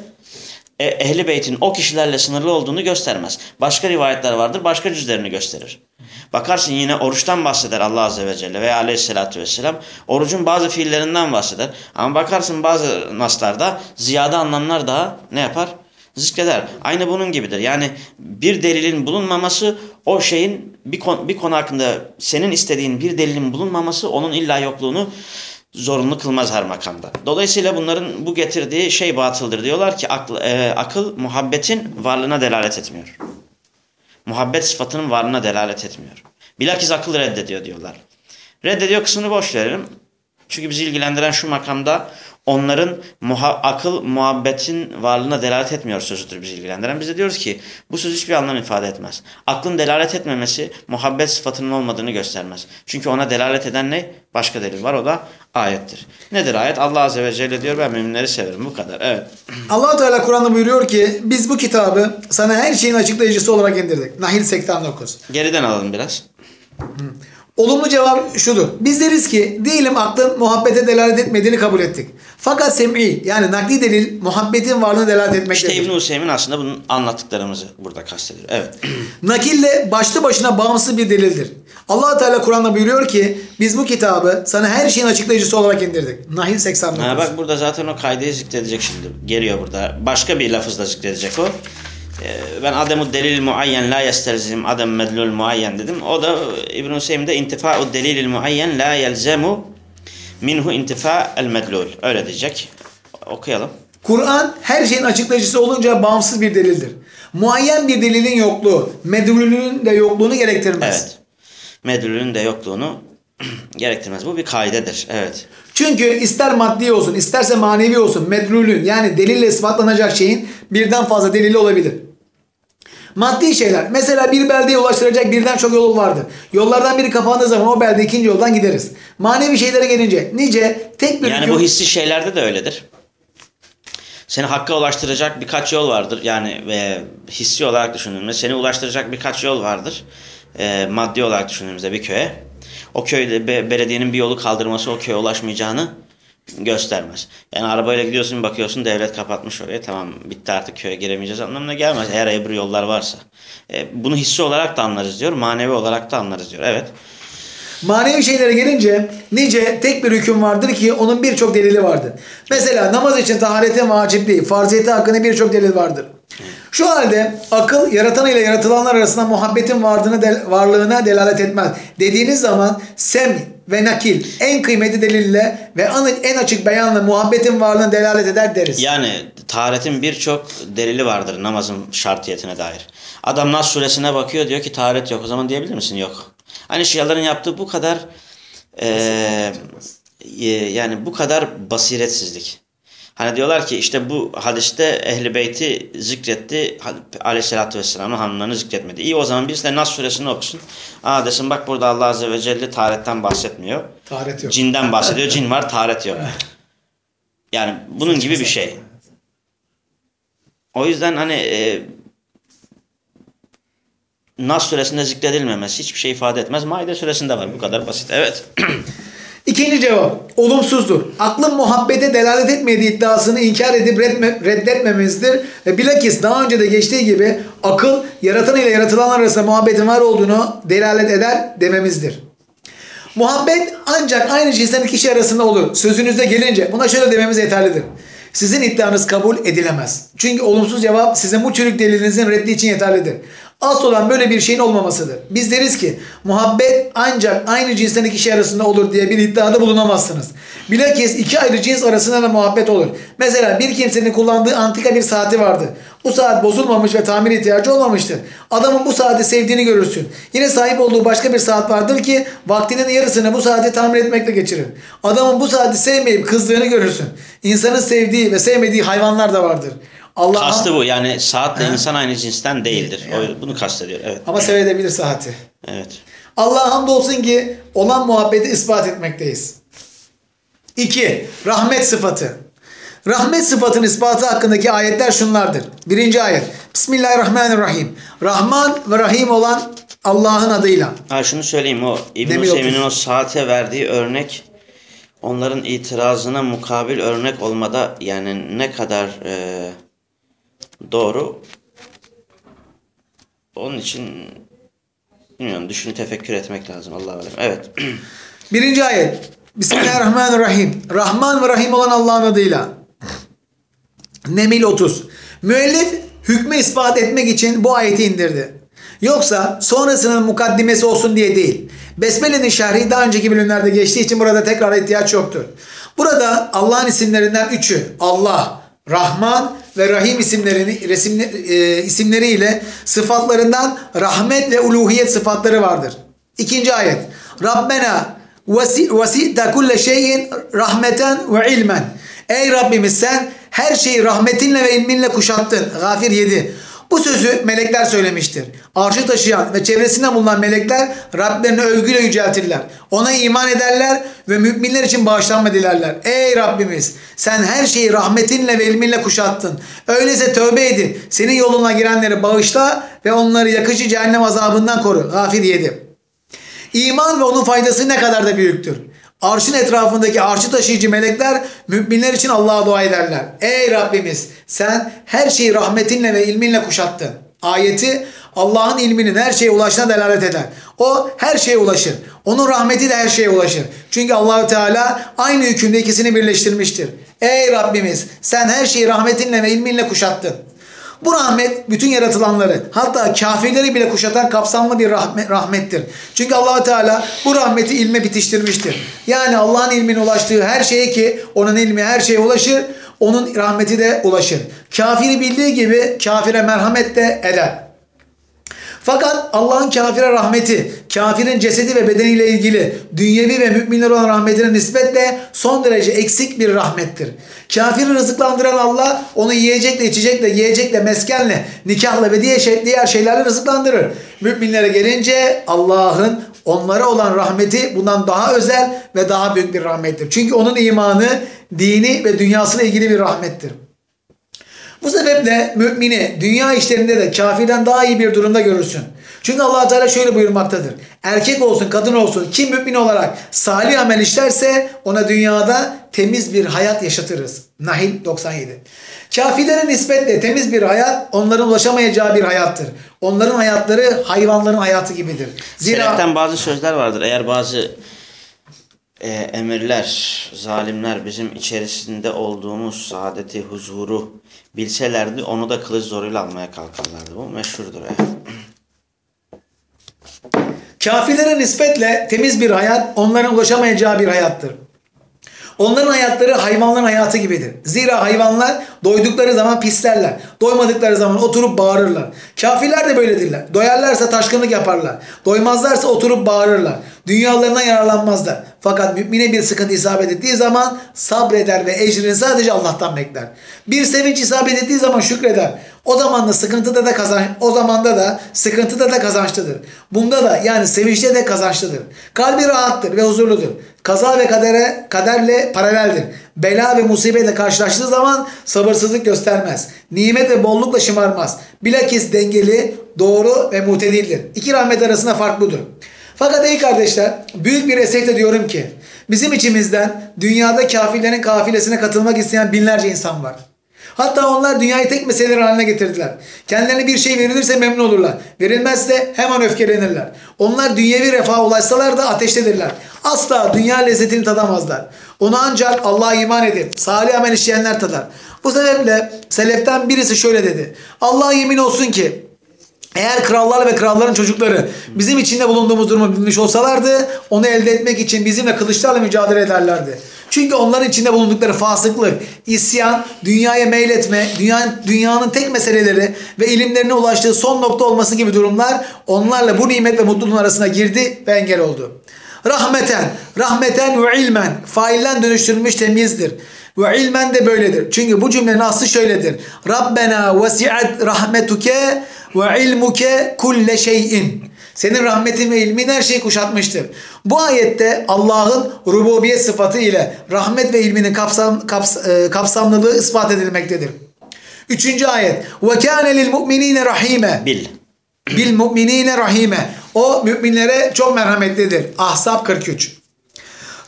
e, Ehli Beyt'in o kişilerle sınırlı olduğunu göstermez. Başka rivayetler vardır, başka cüzlerini gösterir. Bakarsın yine oruçtan bahseder Allah Azze ve Celle veya Aleyhisselatü Vesselam. Orucun bazı fiillerinden bahseder. Ama bakarsın bazı naslarda ziyade anlamlar daha ne yapar? Zikreder. Aynı bunun gibidir. Yani bir delilin bulunmaması o şeyin bir konu, bir konu hakkında senin istediğin bir delilin bulunmaması onun illa yokluğunu zorunlu kılmaz her makamda. Dolayısıyla bunların bu getirdiği şey batıldır. Diyorlar ki akıl, e, akıl muhabbetin varlığına delalet etmiyor. Muhabbet sıfatının varlığına delalet etmiyor. Bilakis akıl reddediyor diyorlar. Reddediyor kısmını boş verelim. Çünkü bizi ilgilendiren şu makamda onların muha akıl muhabbetin varlığına delalet etmiyor sözüdür bizi ilgilendiren. Biz de diyoruz ki bu söz hiçbir anlam ifade etmez. Aklın delalet etmemesi muhabbet sıfatının olmadığını göstermez. Çünkü ona delalet eden ne? Başka delil var o da ayettir. Nedir ayet? Allah Azze ve Celle diyor ben müminleri severim. Bu kadar. Evet. allah Teala Kur'an'da buyuruyor ki biz bu kitabı sana her şeyin açıklayıcısı olarak indirdik. Nahil 89. Geriden alalım biraz. Olumlu cevap şudur. Biz deriz ki diyelim aklın muhabbete delalet etmediğini kabul ettik. Fakat sem'i yani nakli delil muhabbetin varlığını delalet etmektedir. İşte İbn Hüseyin aslında bunun anlattıklarımızı burada kastediyor. Evet. Nakille başlı başına bağımsız bir delildir. allah Teala Kur'an'da buyuruyor ki biz bu kitabı sana her şeyin açıklayıcısı olarak indirdik. Nahil 89. Ha, bak burada zaten o kaydeyi zikredecek şimdi. Geliyor burada. Başka bir lafızla zikredecek o. Ee, ben ademu delil muayyen la yestelzim adem medlul muayyen dedim. O da İbn Hüseyin'de intifa'u delilil muayyen la yelzemu minhu intifa el medlul. Öyle diyecek. Okuyalım. Kur'an her şeyin açıklayıcısı olunca bağımsız bir delildir. Muayyen bir delilin yokluğu, medlulünün de yokluğunu gerektirmez. Evet. Medlulün de yokluğunu gerektirmez. Bu bir kaidedir. Evet. Çünkü ister maddi olsun, isterse manevi olsun, medlulün yani delille ispatlanacak şeyin birden fazla delili olabilir. Maddi şeyler. Mesela bir beldeye ulaştıracak birden çok yol vardır. Yollardan biri kapandığı zaman o belde ikinci yoldan gideriz. Manevi şeylere gelince nice tek bir Yani hüküm- bu hissi şeylerde de öyledir. Seni hakka ulaştıracak birkaç yol vardır. Yani ve hissi olarak düşündüğümüzde seni ulaştıracak birkaç yol vardır. Ee, maddi olarak düşündüğümüzde bir köye. O köyde be- belediyenin bir yolu kaldırması o köye ulaşmayacağını göstermez. Yani arabayla gidiyorsun bakıyorsun devlet kapatmış orayı. Tamam bitti artık köye giremeyeceğiz anlamına gelmez. Eğer ebru yollar varsa. Ee, bunu hissi olarak da anlarız diyor. Manevi olarak da anlarız diyor. Evet. Manevi şeylere gelince nice tek bir hüküm vardır ki onun birçok delili vardır. Mesela namaz için taharetin vacipliği, farziyeti hakkında birçok delil vardır. Şu halde akıl yaratan ile yaratılanlar arasında muhabbetin varlığına, del- varlığına delalet etmez. Dediğiniz zaman sem ve nakil en kıymetli delille ve en açık beyanla muhabbetin varlığına delalet eder deriz. Yani taharetin birçok delili vardır namazın şartiyetine dair. Adam Nas suresine bakıyor diyor ki taharet yok. O zaman diyebilir misin? Yok. Hani Şiaların yaptığı bu kadar eee, e, yani bu kadar basiretsizlik. Hani diyorlar ki işte bu hadiste ehli beyti zikretti aleyhissalatü vesselam'ın hanımlarını zikretmedi. İyi o zaman birisi de Nas suresini okusun. Aa desin bak burada Allah azze ve celle taharetten bahsetmiyor. Taharet yok. Cinden bahsediyor. Cin var taharet yok. Yani bunun gibi bir şey. O yüzden hani e, Nas suresinde zikredilmemesi hiçbir şey ifade etmez. Maide suresinde var. Bu kadar basit. Evet. İkinci cevap olumsuzdur. Aklın muhabbete delalet etmediği iddiasını inkar edip reddetme- reddetmemizdir. Ve bilakis daha önce de geçtiği gibi akıl yaratan ile yaratılanlar arasında muhabbetin var olduğunu delalet eder dememizdir. Muhabbet ancak aynı cinsten iki kişi arasında olur. Sözünüzde gelince buna şöyle dememiz yeterlidir. Sizin iddianız kabul edilemez. Çünkü olumsuz cevap sizin bu çürük delilinizin reddi için yeterlidir. Asıl olan böyle bir şeyin olmamasıdır. Biz deriz ki muhabbet ancak aynı cinsten iki kişi arasında olur diye bir iddiada bulunamazsınız. Bilakis iki ayrı cins arasında da muhabbet olur. Mesela bir kimsenin kullandığı antika bir saati vardı. Bu saat bozulmamış ve tamir ihtiyacı olmamıştır. Adamın bu saati sevdiğini görürsün. Yine sahip olduğu başka bir saat vardır ki vaktinin yarısını bu saati tamir etmekle geçirir. Adamın bu saati sevmeyip kızdığını görürsün. İnsanın sevdiği ve sevmediği hayvanlar da vardır. Allah Kastı bu. Yani saatle insan aynı cinsten değildir. Yani. O, bunu kastediyor. Evet. ama sevebilir saati. Evet. Allah'a hamdolsun ki olan muhabbeti ispat etmekteyiz. 2. Rahmet sıfatı. Rahmet sıfatının ispatı hakkındaki ayetler şunlardır. Birinci ayet. Bismillahirrahmanirrahim. Rahman ve Rahim olan Allah'ın adıyla. Ha şunu söyleyeyim o İbn Demir Hüseyin'in otuz. o saate verdiği örnek onların itirazına mukabil örnek olmada yani ne kadar e, doğru onun için bilmiyorum düşün tefekkür etmek lazım Allah'a emanet. Evet. Birinci ayet. Bismillahirrahmanirrahim. Rahman ve Rahim olan Allah'ın adıyla. Nemil 30. Müellif hükmü ispat etmek için bu ayeti indirdi. Yoksa sonrasının mukaddimesi olsun diye değil. Besmele'nin şerhi daha önceki bölümlerde geçtiği için burada tekrar ihtiyaç yoktur. Burada Allah'ın isimlerinden üçü Allah, Rahman ve Rahim isimlerini resimli, e, isimleriyle sıfatlarından rahmet ve uluhiyet sıfatları vardır. İkinci ayet. Rabbena vasi'te kulle şeyin rahmeten ve ilmen. Ey Rabbimiz sen her şeyi rahmetinle ve ilminle kuşattın. Gafir 7. Bu sözü melekler söylemiştir. Arşı taşıyan ve çevresinde bulunan melekler Rablerini övgüyle yüceltirler. Ona iman ederler ve müminler için bağışlanma dilerler. Ey Rabbimiz sen her şeyi rahmetinle ve ilminle kuşattın. Öyleyse tövbe edin. Senin yoluna girenleri bağışla ve onları yakıcı cehennem azabından koru. Gafir 7. İman ve onun faydası ne kadar da büyüktür. Arşın etrafındaki arşı taşıyıcı melekler müminler için Allah'a dua ederler. Ey Rabbimiz sen her şeyi rahmetinle ve ilminle kuşattın. Ayeti Allah'ın ilminin her şeye ulaşına delalet eder. O her şeye ulaşır. Onun rahmeti de her şeye ulaşır. Çünkü Allahü Teala aynı hükümde ikisini birleştirmiştir. Ey Rabbimiz sen her şeyi rahmetinle ve ilminle kuşattın. Bu rahmet bütün yaratılanları hatta kafirleri bile kuşatan kapsamlı bir rahmet, rahmettir. Çünkü allah Teala bu rahmeti ilme bitiştirmiştir. Yani Allah'ın ilmine ulaştığı her şeye ki onun ilmi her şeye ulaşır, onun rahmeti de ulaşır. Kafiri bildiği gibi kafire merhamet de eder. Fakat Allah'ın kafire rahmeti, kafirin cesedi ve bedeniyle ilgili dünyevi ve müminler olan rahmetine nispetle son derece eksik bir rahmettir. Kafiri rızıklandıran Allah onu yiyecekle, içecekle, yiyecekle, meskenle, nikahla ve diğer, şey, diğer şeylerle rızıklandırır. Müminlere gelince Allah'ın onlara olan rahmeti bundan daha özel ve daha büyük bir rahmettir. Çünkü onun imanı, dini ve dünyasıyla ilgili bir rahmettir. Bu sebeple mümini dünya işlerinde de kafirden daha iyi bir durumda görürsün. Çünkü allah Teala şöyle buyurmaktadır. Erkek olsun kadın olsun kim mümin olarak salih amel işlerse ona dünyada temiz bir hayat yaşatırız. Nahil 97. Kafirlere nispetle temiz bir hayat onların ulaşamayacağı bir hayattır. Onların hayatları hayvanların hayatı gibidir. Zira Seleften bazı sözler vardır. Eğer bazı e, emirler, zalimler bizim içerisinde olduğumuz saadeti, huzuru bilselerdi onu da kılıç zoruyla almaya kalkarlardı. Bu meşhurdur. Yani. Kafirlere nispetle temiz bir hayat onların ulaşamayacağı bir hayattır. Onların hayatları hayvanların hayatı gibidir. Zira hayvanlar doydukları zaman pislerler. Doymadıkları zaman oturup bağırırlar. Kafirler de böyledirler. Doyarlarsa taşkınlık yaparlar. Doymazlarsa oturup bağırırlar. Dünyalarından yararlanmazlar. Fakat mümine bir sıkıntı isabet ettiği zaman sabreder ve ecrini sadece Allah'tan bekler. Bir sevinç isabet ettiği zaman şükreder. O zaman da sıkıntıda da kazanç, o zamanda da sıkıntıda da kazançlıdır. Bunda da yani sevinçte de kazançlıdır. Kalbi rahattır ve huzurludur. Kaza ve kadere kaderle paraleldir. Bela ve musibetle karşılaştığı zaman sabırsızlık göstermez. Nimet ve bollukla şımarmaz. Bilakis dengeli, doğru ve mutedildir. İki rahmet arasında fark budur. Fakat ey kardeşler büyük bir esefle diyorum ki bizim içimizden dünyada kafirlerin kafilesine katılmak isteyen binlerce insan var. Hatta onlar dünyayı tek meseleler haline getirdiler. Kendilerine bir şey verilirse memnun olurlar. Verilmezse hemen öfkelenirler. Onlar dünyevi refaha ulaşsalar da ateştedirler. Asla dünya lezzetini tadamazlar. Onu ancak Allah'a iman edip salih amel işleyenler tadar. Bu sebeple seleften birisi şöyle dedi. Allah'a yemin olsun ki eğer krallar ve kralların çocukları bizim içinde bulunduğumuz durumu bilmiş olsalardı onu elde etmek için bizimle kılıçlarla mücadele ederlerdi. Çünkü onların içinde bulundukları fasıklık, isyan, dünyaya meyletme, dünya, dünyanın tek meseleleri ve ilimlerine ulaştığı son nokta olması gibi durumlar onlarla bu nimet ve mutluluğun arasına girdi ve engel oldu. Rahmeten, rahmeten ve ilmen, failden dönüştürülmüş temyizdir. Ve ilmen de böyledir. Çünkü bu cümlenin aslı şöyledir. Rabbena vesi'at rahmetuke ve ilmuke kulle şeyin. Senin rahmetin ve ilmin her şeyi kuşatmıştır. Bu ayette Allah'ın rububiyet sıfatı ile rahmet ve ilminin kapsam, kaps, e, kapsamlılığı ispat edilmektedir. Üçüncü ayet. Ve kâne lil mu'minîne rahîme. Bil. Bil mu'minîne rahîme. O müminlere çok merhametlidir. Ahzab 43.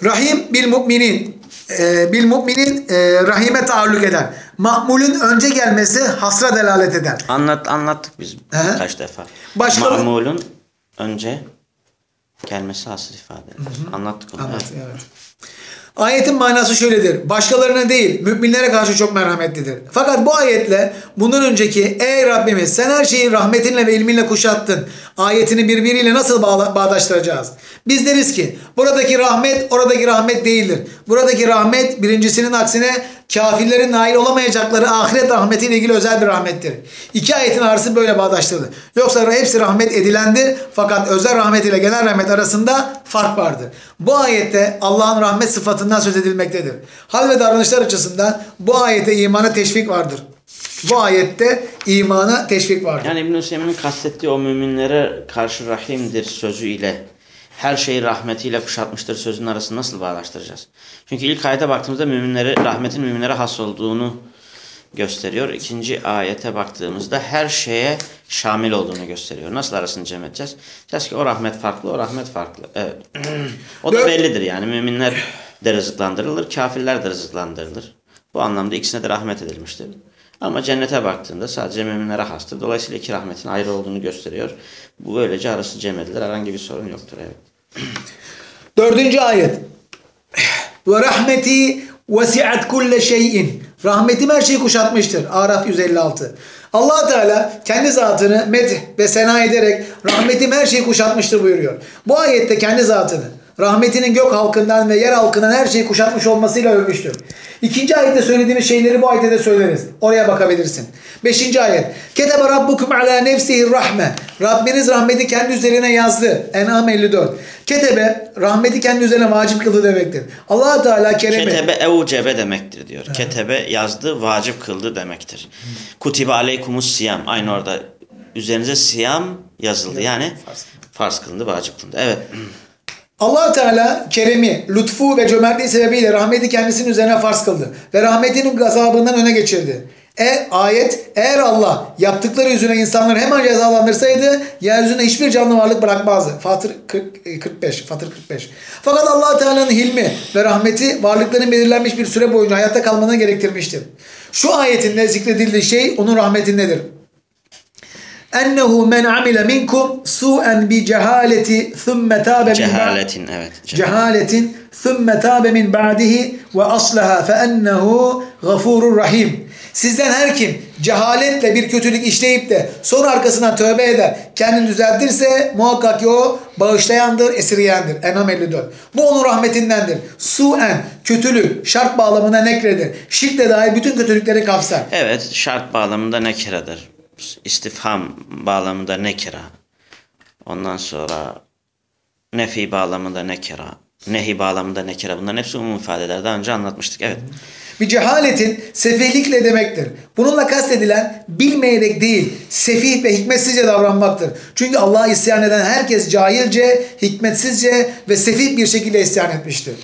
Rahim bil mu'minin. E, bil mu'minin e, rahime taalluk eder. Mahmulün önce gelmesi hasra delalet eder. Anlat, anlattık biz He. kaç defa. Başka- Mahmulun önce gelmesi asıl ifade eder. Anlattık onu. Anlat, evet. Ayetin manası şöyledir. Başkalarına değil, müminlere karşı çok merhametlidir. Fakat bu ayetle bundan önceki ey Rabbimiz sen her şeyi rahmetinle ve ilminle kuşattın. Ayetini birbiriyle nasıl bağla- bağdaştıracağız? Biz deriz ki buradaki rahmet oradaki rahmet değildir. Buradaki rahmet birincisinin aksine kafirlerin nail olamayacakları ahiret rahmetiyle ilgili özel bir rahmettir. İki ayetin arası böyle bağdaştırılır. Yoksa hepsi rahmet edilendir fakat özel rahmet ile genel rahmet arasında fark vardır. Bu ayette Allah'ın rahmet sıfatından söz edilmektedir. Hal ve davranışlar açısından bu ayete imana teşvik vardır. Bu ayette imana teşvik vardır. Yani İbn-i Hüseyin'in kastettiği o müminlere karşı rahimdir sözü ile her şeyi rahmetiyle kuşatmıştır sözünün arasını nasıl bağlaştıracağız? Çünkü ilk ayete baktığımızda müminleri, rahmetin müminlere has olduğunu gösteriyor. İkinci ayete baktığımızda her şeye şamil olduğunu gösteriyor. Nasıl arasını cem edeceğiz? Diyeceğiz ki o rahmet farklı, o rahmet farklı. Evet. o da bellidir yani. Müminler de rızıklandırılır, kafirler de rızıklandırılır. Bu anlamda ikisine de rahmet edilmiştir. Ama cennete baktığında sadece müminlere hastır. Dolayısıyla iki rahmetin ayrı olduğunu gösteriyor. Bu böylece arası cem edilir. Herhangi bir sorun yoktur. Evet. Dördüncü ayet. Ve rahmeti vesi'at kulle şeyin. Rahmetim her şeyi kuşatmıştır. Araf 156. allah Teala kendi zatını medh ve sena ederek rahmetim her şeyi kuşatmıştır buyuruyor. Bu ayette kendi zatını rahmetinin gök halkından ve yer halkından her şeyi kuşatmış olmasıyla övmüştür. İkinci ayette söylediğimiz şeyleri bu ayette de söyleriz. Oraya bakabilirsin. Beşinci ayet. Ketebe rabbukum ala nefsihi rahme. Rabbiniz rahmeti kendi üzerine yazdı. En'am 54. Ketebe rahmeti kendi üzerine vacip kıldı demektir. allah Teala keremi. Ketebe evcebe demektir diyor. Ketebe yazdı, vacip kıldı demektir. Kutibe aleykumus siyam. Aynı orada üzerinize siyam yazıldı. Yani farz kılındı, vacip kılındı. Evet. Allah Teala keremi, lütfu ve cömertliği sebebiyle rahmeti kendisinin üzerine farz kıldı. Ve rahmetinin gazabından öne geçirdi. E, ayet eğer Allah yaptıkları yüzüne insanları hemen cezalandırsaydı yeryüzünde hiçbir canlı varlık bırakmazdı. Fatır 40, e, 45, Fatır 45. Fakat allah Teala'nın hilmi ve rahmeti varlıkların belirlenmiş bir süre boyunca hayatta kalmanı gerektirmiştir. Şu ayetinde zikredildiği şey onun rahmetindedir. Ennehu men amile minkum su'en bi cehaleti thumme tabe Cehaletin, evet. cehaletin thumme tabe min ba'dihi ve aslaha fe ennehu gafurur rahim. Sizden her kim cehaletle bir kötülük işleyip de sonra arkasından tövbe eder, kendini düzeltirse muhakkak ki o bağışlayandır, esirgeyendir. Enam 54. Bu onun rahmetindendir. Suen, kötülük, şart bağlamına nekredir. Şirk de dahil bütün kötülükleri kapsar. Evet, şart bağlamında nekiradır. İstifham bağlamında nekira. Ondan sonra nefi bağlamında nekira. Nehi bağlamında nekira. Bunların hepsi umum ifadeler. Daha önce anlatmıştık. Evet. Bir cehaletin sefihlikle demektir. Bununla kastedilen bilmeyerek değil, sefih ve hikmetsizce davranmaktır. Çünkü Allah'a isyan eden herkes cahilce, hikmetsizce ve sefih bir şekilde isyan etmiştir.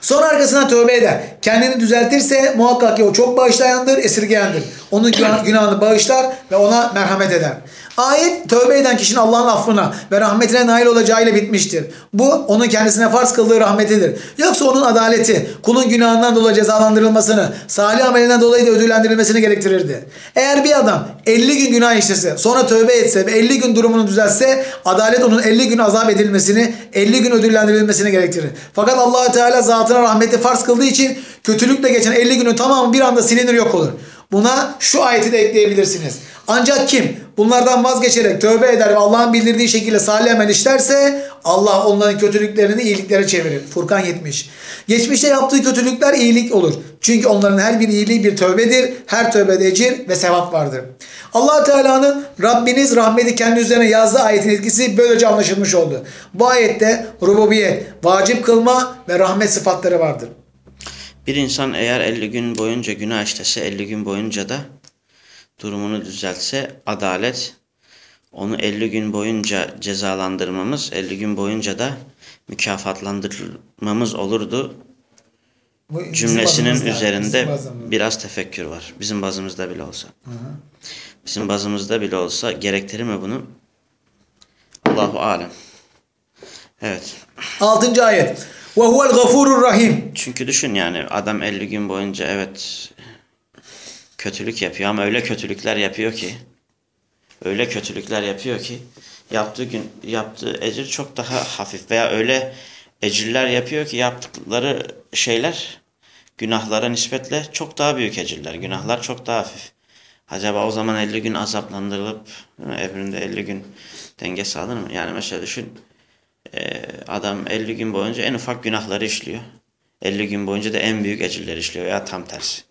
Sonra arkasına tövbe eder. Kendini düzeltirse muhakkak ki o çok bağışlayandır, esirgeyendir. Onun günah- günahını bağışlar ve ona merhamet eder. Ayet tövbe eden kişinin Allah'ın affına ve rahmetine nail olacağıyla bitmiştir. Bu onun kendisine farz kıldığı rahmetidir. Yoksa onun adaleti kulun günahından dolayı cezalandırılmasını, salih amelinden dolayı da ödüllendirilmesini gerektirirdi. Eğer bir adam 50 gün günah işlese, sonra tövbe etse ve 50 gün durumunu düzeltse, adalet onun 50 gün azap edilmesini, 50 gün ödüllendirilmesini gerektirir. Fakat allah Teala zatına rahmeti farz kıldığı için kötülükle geçen 50 günün tamamı bir anda silinir yok olur. Buna şu ayeti de ekleyebilirsiniz. Ancak kim bunlardan vazgeçerek tövbe eder ve Allah'ın bildirdiği şekilde salih amel işlerse Allah onların kötülüklerini iyiliklere çevirir. Furkan 70. Geçmişte yaptığı kötülükler iyilik olur. Çünkü onların her bir iyiliği bir tövbedir. Her tövbede ecir ve sevap vardır. allah Teala'nın Rabbiniz rahmeti kendi üzerine yazdığı ayetin etkisi böylece anlaşılmış oldu. Bu ayette rububiyet, vacip kılma ve rahmet sıfatları vardır. Bir insan eğer 50 gün boyunca günah işlese 50 gün boyunca da durumunu düzeltse adalet onu 50 gün boyunca cezalandırmamız 50 gün boyunca da mükafatlandırmamız olurdu. Bu Cümlesinin üzerinde biraz tefekkür var. Bizim bazımızda bile olsa. Bizim bazımızda bile olsa gerektirir mi bunu? Allahu alem. Evet. Altıncı ayet. Ve huvel gafurur rahim. Çünkü düşün yani adam 50 gün boyunca evet kötülük yapıyor ama öyle kötülükler yapıyor ki öyle kötülükler yapıyor ki yaptığı gün yaptığı ecir çok daha hafif veya öyle ecirler yapıyor ki yaptıkları şeyler günahlara nispetle çok daha büyük ecirler. Günahlar çok daha hafif. Acaba o zaman 50 gün azaplandırılıp evrinde 50 gün denge sağlanır mı? Yani mesela düşün adam 50 gün boyunca en ufak günahları işliyor. 50 gün boyunca da en büyük ecirleri işliyor ya tam tersi.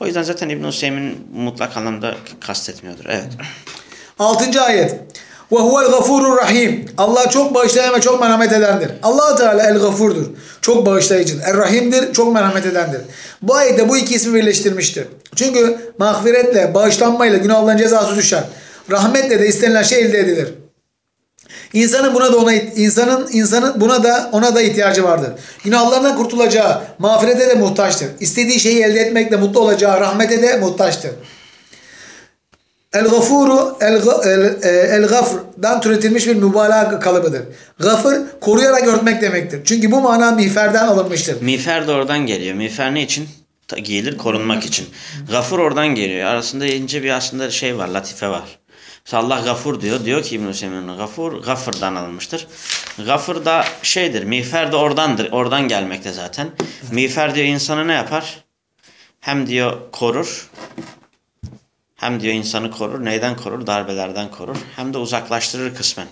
O yüzden zaten İbn Hüseyin mutlak anlamda kastetmiyordur. Evet. Altıncı ayet. Ve huvel gafurur rahim. Allah çok bağışlayan ve çok merhamet edendir. allah Teala el gafurdur. Çok bağışlayıcıdır. Er rahimdir. Çok merhamet edendir. Bu ayette bu iki ismi birleştirmiştir. Çünkü mağfiretle, bağışlanmayla günahların cezası düşer. Rahmetle de istenilen şey elde edilir. İnsanın buna da ona insanın insanın buna da ona da ihtiyacı vardır. Günahlarından kurtulacağı, mağfirete de muhtaçtır. İstediği şeyi elde etmekle mutlu olacağı rahmete de muhtaçtır. El-gafuru el-gafr'dan türetilmiş bir mübalağa kalıbıdır. Gafır koruyarak örtmek demektir. Çünkü bu mana miğferden alınmıştır. Miğfer de oradan geliyor. Miğfer ne için? Giyilir korunmak için. Gafur oradan geliyor. Arasında ince bir aslında şey var, latife var. Mesela Allah gafur diyor. Diyor ki İbn-i Hüseyin gafur, gafırdan alınmıştır. Gafır da şeydir, miğfer de oradandır. Oradan gelmekte zaten. Miğfer diyor insanı ne yapar? Hem diyor korur, hem diyor insanı korur. Neyden korur? Darbelerden korur. Hem de uzaklaştırır kısmen.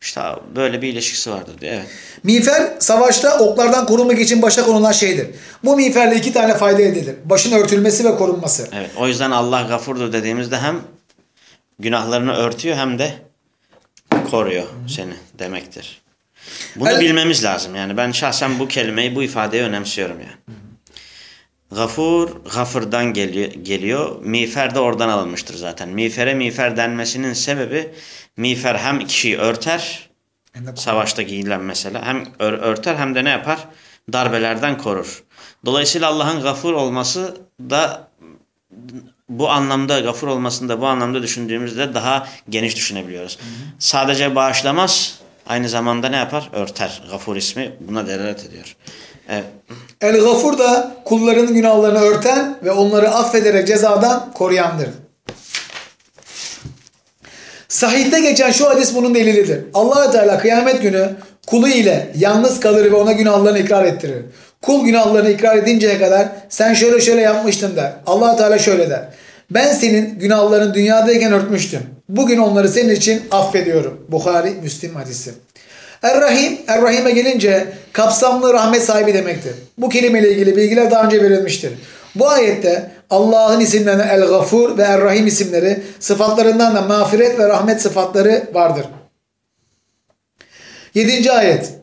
İşte böyle bir ilişkisi vardır diyor. Evet. Miğfer savaşta oklardan korunmak için başa konulan şeydir. Bu miğferle iki tane fayda edilir. Başın örtülmesi ve korunması. Evet. O yüzden Allah gafurdur dediğimizde hem günahlarını örtüyor hem de koruyor seni demektir. Bunu Evet. bilmemiz lazım. Yani ben şahsen bu kelimeyi, bu ifadeyi önemsiyorum yani. Gafur, gafırdan geliyor, geliyor. Miğfer de oradan alınmıştır zaten. Miğfere miğfer denmesinin sebebi miğfer hem kişiyi örter, savaşta giyilen mesela hem ör- örter hem de ne yapar? Darbelerden korur. Dolayısıyla Allah'ın gafur olması da bu anlamda gafur olmasını da bu anlamda düşündüğümüzde daha geniş düşünebiliyoruz. Sadece bağışlamaz aynı zamanda ne yapar? Örter. Gafur ismi buna delalet ediyor. Evet. El-Gafur da kullarının günahlarını örten ve onları affederek cezadan koruyandır. Sahihte geçen şu hadis bunun delilidir. allah Teala kıyamet günü kulu ile yalnız kalır ve ona günahlarını ikrar ettirir. Kul günahlarını ikrar edinceye kadar sen şöyle şöyle yapmıştın der. allah Teala şöyle der. Ben senin günahlarını dünyadayken örtmüştüm. Bugün onları senin için affediyorum. Bukhari, Müslim hadisi. Er-Rahim, Er-Rahim'e gelince kapsamlı rahmet sahibi demektir. Bu kelimeyle ilgili bilgiler daha önce verilmiştir. Bu ayette Allah'ın isimlerinden El-Gafur ve Er-Rahim isimleri sıfatlarından da mağfiret ve rahmet sıfatları vardır. 7. ayet.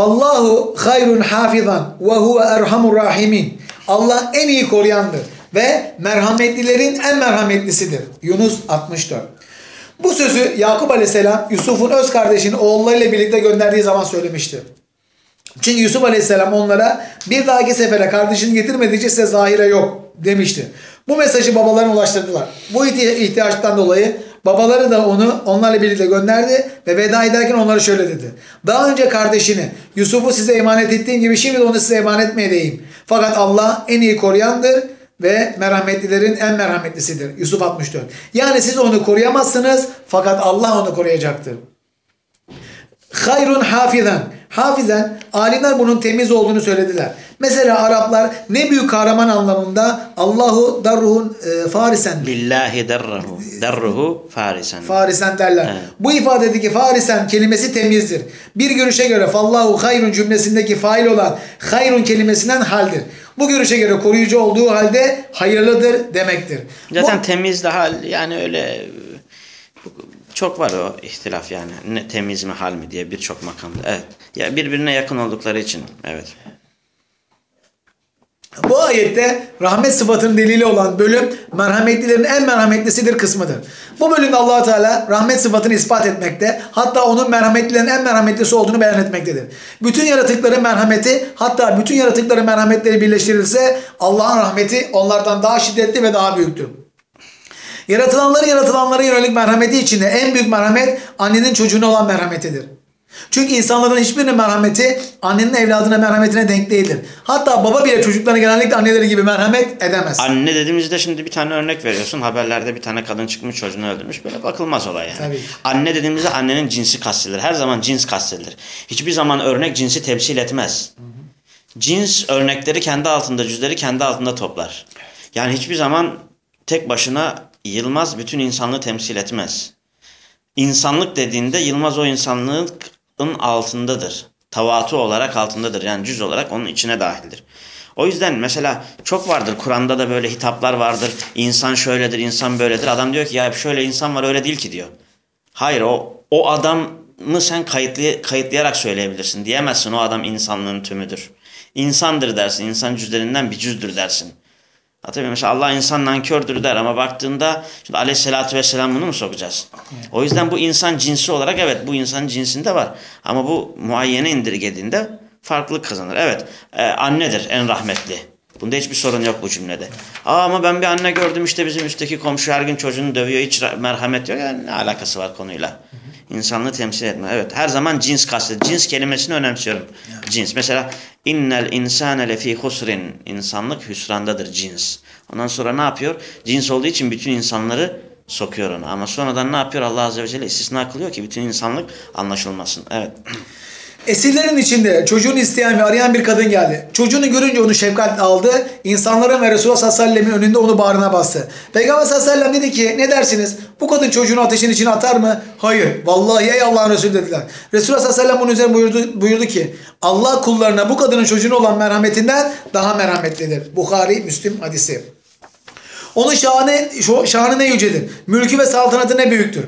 Fallahu hayrun hafizan ve huve erhamur rahimin. Allah en iyi koruyandır ve merhametlilerin en merhametlisidir. Yunus 64. Bu sözü Yakup Aleyhisselam Yusuf'un öz kardeşini oğullarıyla birlikte gönderdiği zaman söylemişti. Çünkü Yusuf Aleyhisselam onlara bir dahaki sefere kardeşini getirmedikçe size zahire yok demişti. Bu mesajı babalarına ulaştırdılar. Bu ihti- ihtiyaçtan dolayı babaları da onu onlarla birlikte gönderdi ve veda ederken onlara şöyle dedi. Daha önce kardeşini Yusuf'u size emanet ettiğim gibi şimdi de onu size emanet mi edeyim? Fakat Allah en iyi koruyandır ve merhametlilerin en merhametlisidir. Yusuf 64. Yani siz onu koruyamazsınız fakat Allah onu koruyacaktır. Hayrun hafizan. Hafizan alimler bunun temiz olduğunu söylediler. Mesela Araplar ne büyük kahraman anlamında Allahu darruhun e, farisen Lillahi derruhu. Derruhu farisen. farisen derler. Evet. Bu ifadedeki farisen kelimesi temizdir. Bir görüşe göre fallahu hayrun cümlesindeki fail olan hayrun kelimesinden haldir. Bu görüşe göre koruyucu olduğu halde hayırlıdır demektir. Zaten Bu- temiz daha yani öyle çok var o ihtilaf yani. Ne, temiz mi hal mi diye birçok makamda. Evet. Ya birbirine yakın oldukları için. Evet. Bu ayette rahmet sıfatının delili olan bölüm merhametlilerin en merhametlisidir kısmıdır. Bu bölümde allah Teala rahmet sıfatını ispat etmekte hatta onun merhametlilerin en merhametlisi olduğunu beyan etmektedir. Bütün yaratıkların merhameti hatta bütün yaratıkların merhametleri birleştirilse Allah'ın rahmeti onlardan daha şiddetli ve daha büyüktür. Yaratılanların yaratılanlara yönelik merhameti içinde en büyük merhamet annenin çocuğuna olan merhametidir. Çünkü insanların hiçbirinin merhameti annenin evladına merhametine denk değildir. Hatta baba bile çocuklarına genellikle anneleri gibi merhamet edemez. Anne dediğimizde şimdi bir tane örnek veriyorsun. Haberlerde bir tane kadın çıkmış çocuğunu öldürmüş. Böyle bakılmaz olay yani. Tabii. Anne dediğimizde annenin cinsi kastedilir. Her zaman cins kastedilir. Hiçbir zaman örnek cinsi temsil etmez. Cins örnekleri kendi altında, cüzleri kendi altında toplar. Yani hiçbir zaman tek başına Yılmaz bütün insanlığı temsil etmez. İnsanlık dediğinde Yılmaz o insanlığın altındadır. Tavatu olarak altındadır. Yani cüz olarak onun içine dahildir. O yüzden mesela çok vardır Kur'an'da da böyle hitaplar vardır. İnsan şöyledir, insan böyledir. Adam diyor ki ya şöyle insan var öyle değil ki diyor. Hayır o o adamı sen kayıtlı, kayıtlayarak söyleyebilirsin. Diyemezsin o adam insanlığın tümüdür. İnsandır dersin. insan cüzlerinden bir cüzdür dersin. Tabii mesela Allah insan nankördür der ama baktığında şimdi aleyhissalatü vesselam bunu mu sokacağız? O yüzden bu insan cinsi olarak evet bu insan cinsinde var. Ama bu muayyene indirgediğinde farklılık kazanır. Evet e, annedir en rahmetli. Bunda hiçbir sorun yok bu cümlede. Aa, ama ben bir anne gördüm işte bizim üstteki komşu her gün çocuğunu dövüyor hiç merhamet yok. Yani ne alakası var konuyla? İnsanlığı temsil etme. Evet her zaman cins kastediyor. Cins kelimesini önemsiyorum. Cins. Mesela innel insane lefi husrin. İnsanlık hüsrandadır cins. Ondan sonra ne yapıyor? Cins olduğu için bütün insanları sokuyor ona. Ama sonradan ne yapıyor? Allah Azze ve Celle istisna kılıyor ki bütün insanlık anlaşılmasın. Evet. Esirlerin içinde çocuğunu isteyen ve arayan bir kadın geldi. Çocuğunu görünce onu şefkatle aldı. İnsanların ve Resulullah sallallahu aleyhi ve sellemin önünde onu bağrına bastı. Peygamber sallallahu aleyhi ve sellem dedi ki ne dersiniz? Bu kadın çocuğunu ateşin içine atar mı? Hayır. Vallahi ey Allah'ın Resulü dediler. Resulullah sallallahu aleyhi ve sellem bunun üzerine buyurdu, buyurdu ki Allah kullarına bu kadının çocuğuna olan merhametinden daha merhametlidir. Bukhari, Müslim hadisi. Onun şanı, şanı ne yücedir. Mülkü ve saltanatı ne büyüktür.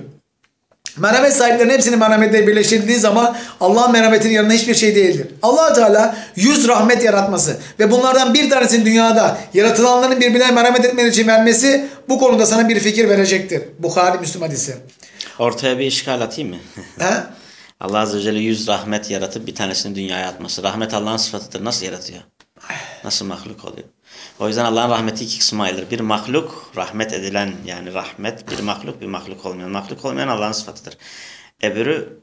Merhamet sahiplerinin hepsinin merhametleri birleştirildiği zaman Allah'ın merhametinin yanında hiçbir şey değildir. allah Teala yüz rahmet yaratması ve bunlardan bir tanesini dünyada yaratılanların birbirine merhamet etmeleri için vermesi bu konuda sana bir fikir verecektir. Bukhari Müslüm hadisi. Ortaya bir işgal atayım mı? He? Allah Azze ve Celle yüz rahmet yaratıp bir tanesini dünyaya atması. Rahmet Allah'ın sıfatıdır. Nasıl yaratıyor? Nasıl mahluk oluyor? O yüzden Allah'ın rahmeti iki kısma ayrılır. Bir mahluk, rahmet edilen yani rahmet. Bir mahluk, bir mahluk olmayan. Mahluk olmayan Allah'ın sıfatıdır. Öbürü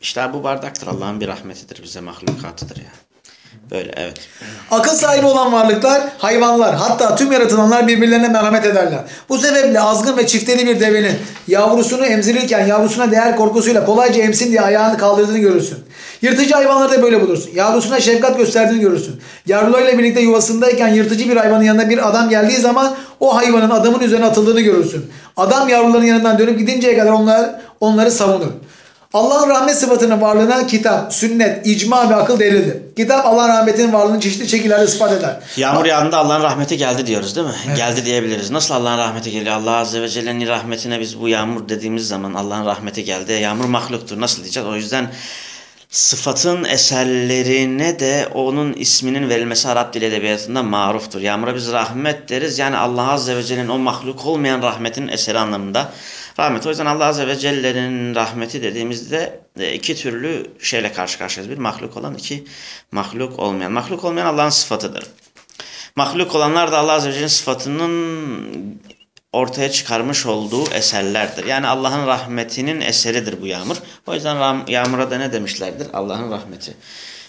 işte bu bardaktır. Allah'ın bir rahmetidir bize mahlukatıdır yani. Böyle evet. Akıl sahibi olan varlıklar, hayvanlar, hatta tüm yaratılanlar birbirlerine merhamet ederler. Bu sebeple azgın ve çifteli bir devenin yavrusunu emzirirken yavrusuna değer korkusuyla kolayca emsin diye ayağını kaldırdığını görürsün. Yırtıcı hayvanları da böyle bulursun. Yavrusuna şefkat gösterdiğini görürsün. Yavrularıyla birlikte yuvasındayken yırtıcı bir hayvanın yanına bir adam geldiği zaman o hayvanın adamın üzerine atıldığını görürsün. Adam yavruların yanından dönüp gidinceye kadar onlar onları savunur. Allah'ın rahmet sıfatının varlığına kitap, sünnet, icma ve akıl delildir. Kitap Allah'ın rahmetinin varlığını çeşitli şekillerde ispat eder. Yağmur yağında Allah'ın rahmeti geldi diyoruz değil mi? Evet. Geldi diyebiliriz. Nasıl Allah'ın rahmeti geliyor? Allah Azze ve Celle'nin rahmetine biz bu yağmur dediğimiz zaman Allah'ın rahmeti geldi. Yağmur mahluktur. Nasıl diyeceğiz? O yüzden sıfatın eserlerine de onun isminin verilmesi Arap dil edebiyatında maruftur. Yağmura biz rahmet deriz. Yani Allah Azze ve Celle'nin o mahluk olmayan rahmetin eseri anlamında rahmet. O yüzden Allah Azze ve Celle'nin rahmeti dediğimizde e, iki türlü şeyle karşı karşıyayız. Bir mahluk olan, iki mahluk olmayan. Mahluk olmayan Allah'ın sıfatıdır. Mahluk olanlar da Allah Azze ve Celle'nin sıfatının ortaya çıkarmış olduğu eserlerdir. Yani Allah'ın rahmetinin eseridir bu yağmur. O yüzden yağmura da ne demişlerdir? Allah'ın rahmeti.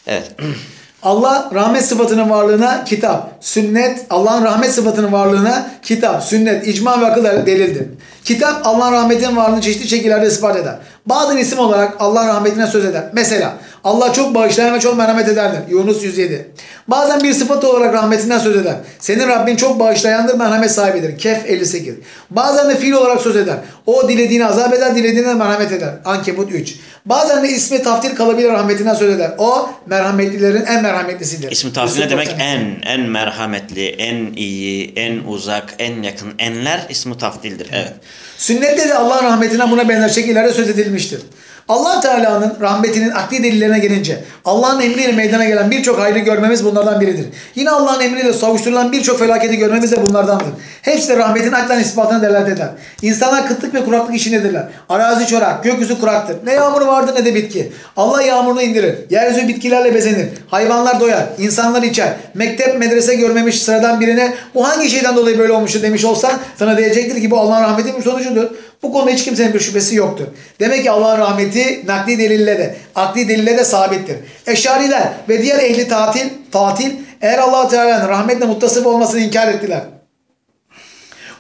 Evet. Allah rahmet sıfatının varlığına kitap, sünnet, Allah'ın rahmet sıfatının varlığına kitap, sünnet, icma ve akıl delildir. Kitap Allah'ın rahmetinin varlığını çeşitli şekillerde ispat eder. Bazen isim olarak Allah'ın rahmetine söz eder. Mesela Allah çok bağışlayan ve çok merhamet ederdir. Yunus 107. Bazen bir sıfat olarak rahmetinden söz eder. Senin Rabbin çok bağışlayandır, merhamet sahibidir. Kehf 58. Bazen de fiil olarak söz eder. O dilediğini azap eder, dilediğine merhamet eder. Ankebut 3. Bazen de ismi taftil kalabilir rahmetinden söz eder. O merhametlilerin en merhametlisidir. İsmi taftil ne demek? En, en merhametli, en iyi, en uzak, en yakın. Enler ismi taftildir. Evet. evet. Sünnette de Allah'ın rahmetinden buna benzer şekillerde söz edilmiştir. Allah Teala'nın rahmetinin akli delillerine gelince Allah'ın emriyle meydana gelen birçok hayrı görmemiz bunlardan biridir. Yine Allah'ın emriyle savuşturulan birçok felaketi görmemiz de bunlardandır. Hepsi de rahmetin aklen ispatına delalet eder. İnsanlar kıtlık ve kuraklık işindedirler. Arazi çorak, gökyüzü kuraktır. Ne yağmur vardır ne de bitki. Allah yağmurunu indirir. Yeryüzü bitkilerle bezenir. Hayvanlar doyar. insanlar içer. Mektep, medrese görmemiş sıradan birine bu hangi şeyden dolayı böyle olmuştur demiş olsan sana diyecektir ki bu Allah'ın rahmetinin sonucudur. Bu konuda hiç kimsenin bir şüphesi yoktur. Demek ki Allah'ın rahmeti nakli delille de, akli delille de sabittir. Eşariler ve diğer ehli tatil, tatil eğer allah Teala'nın rahmetle muttasıf olmasını inkar ettiler.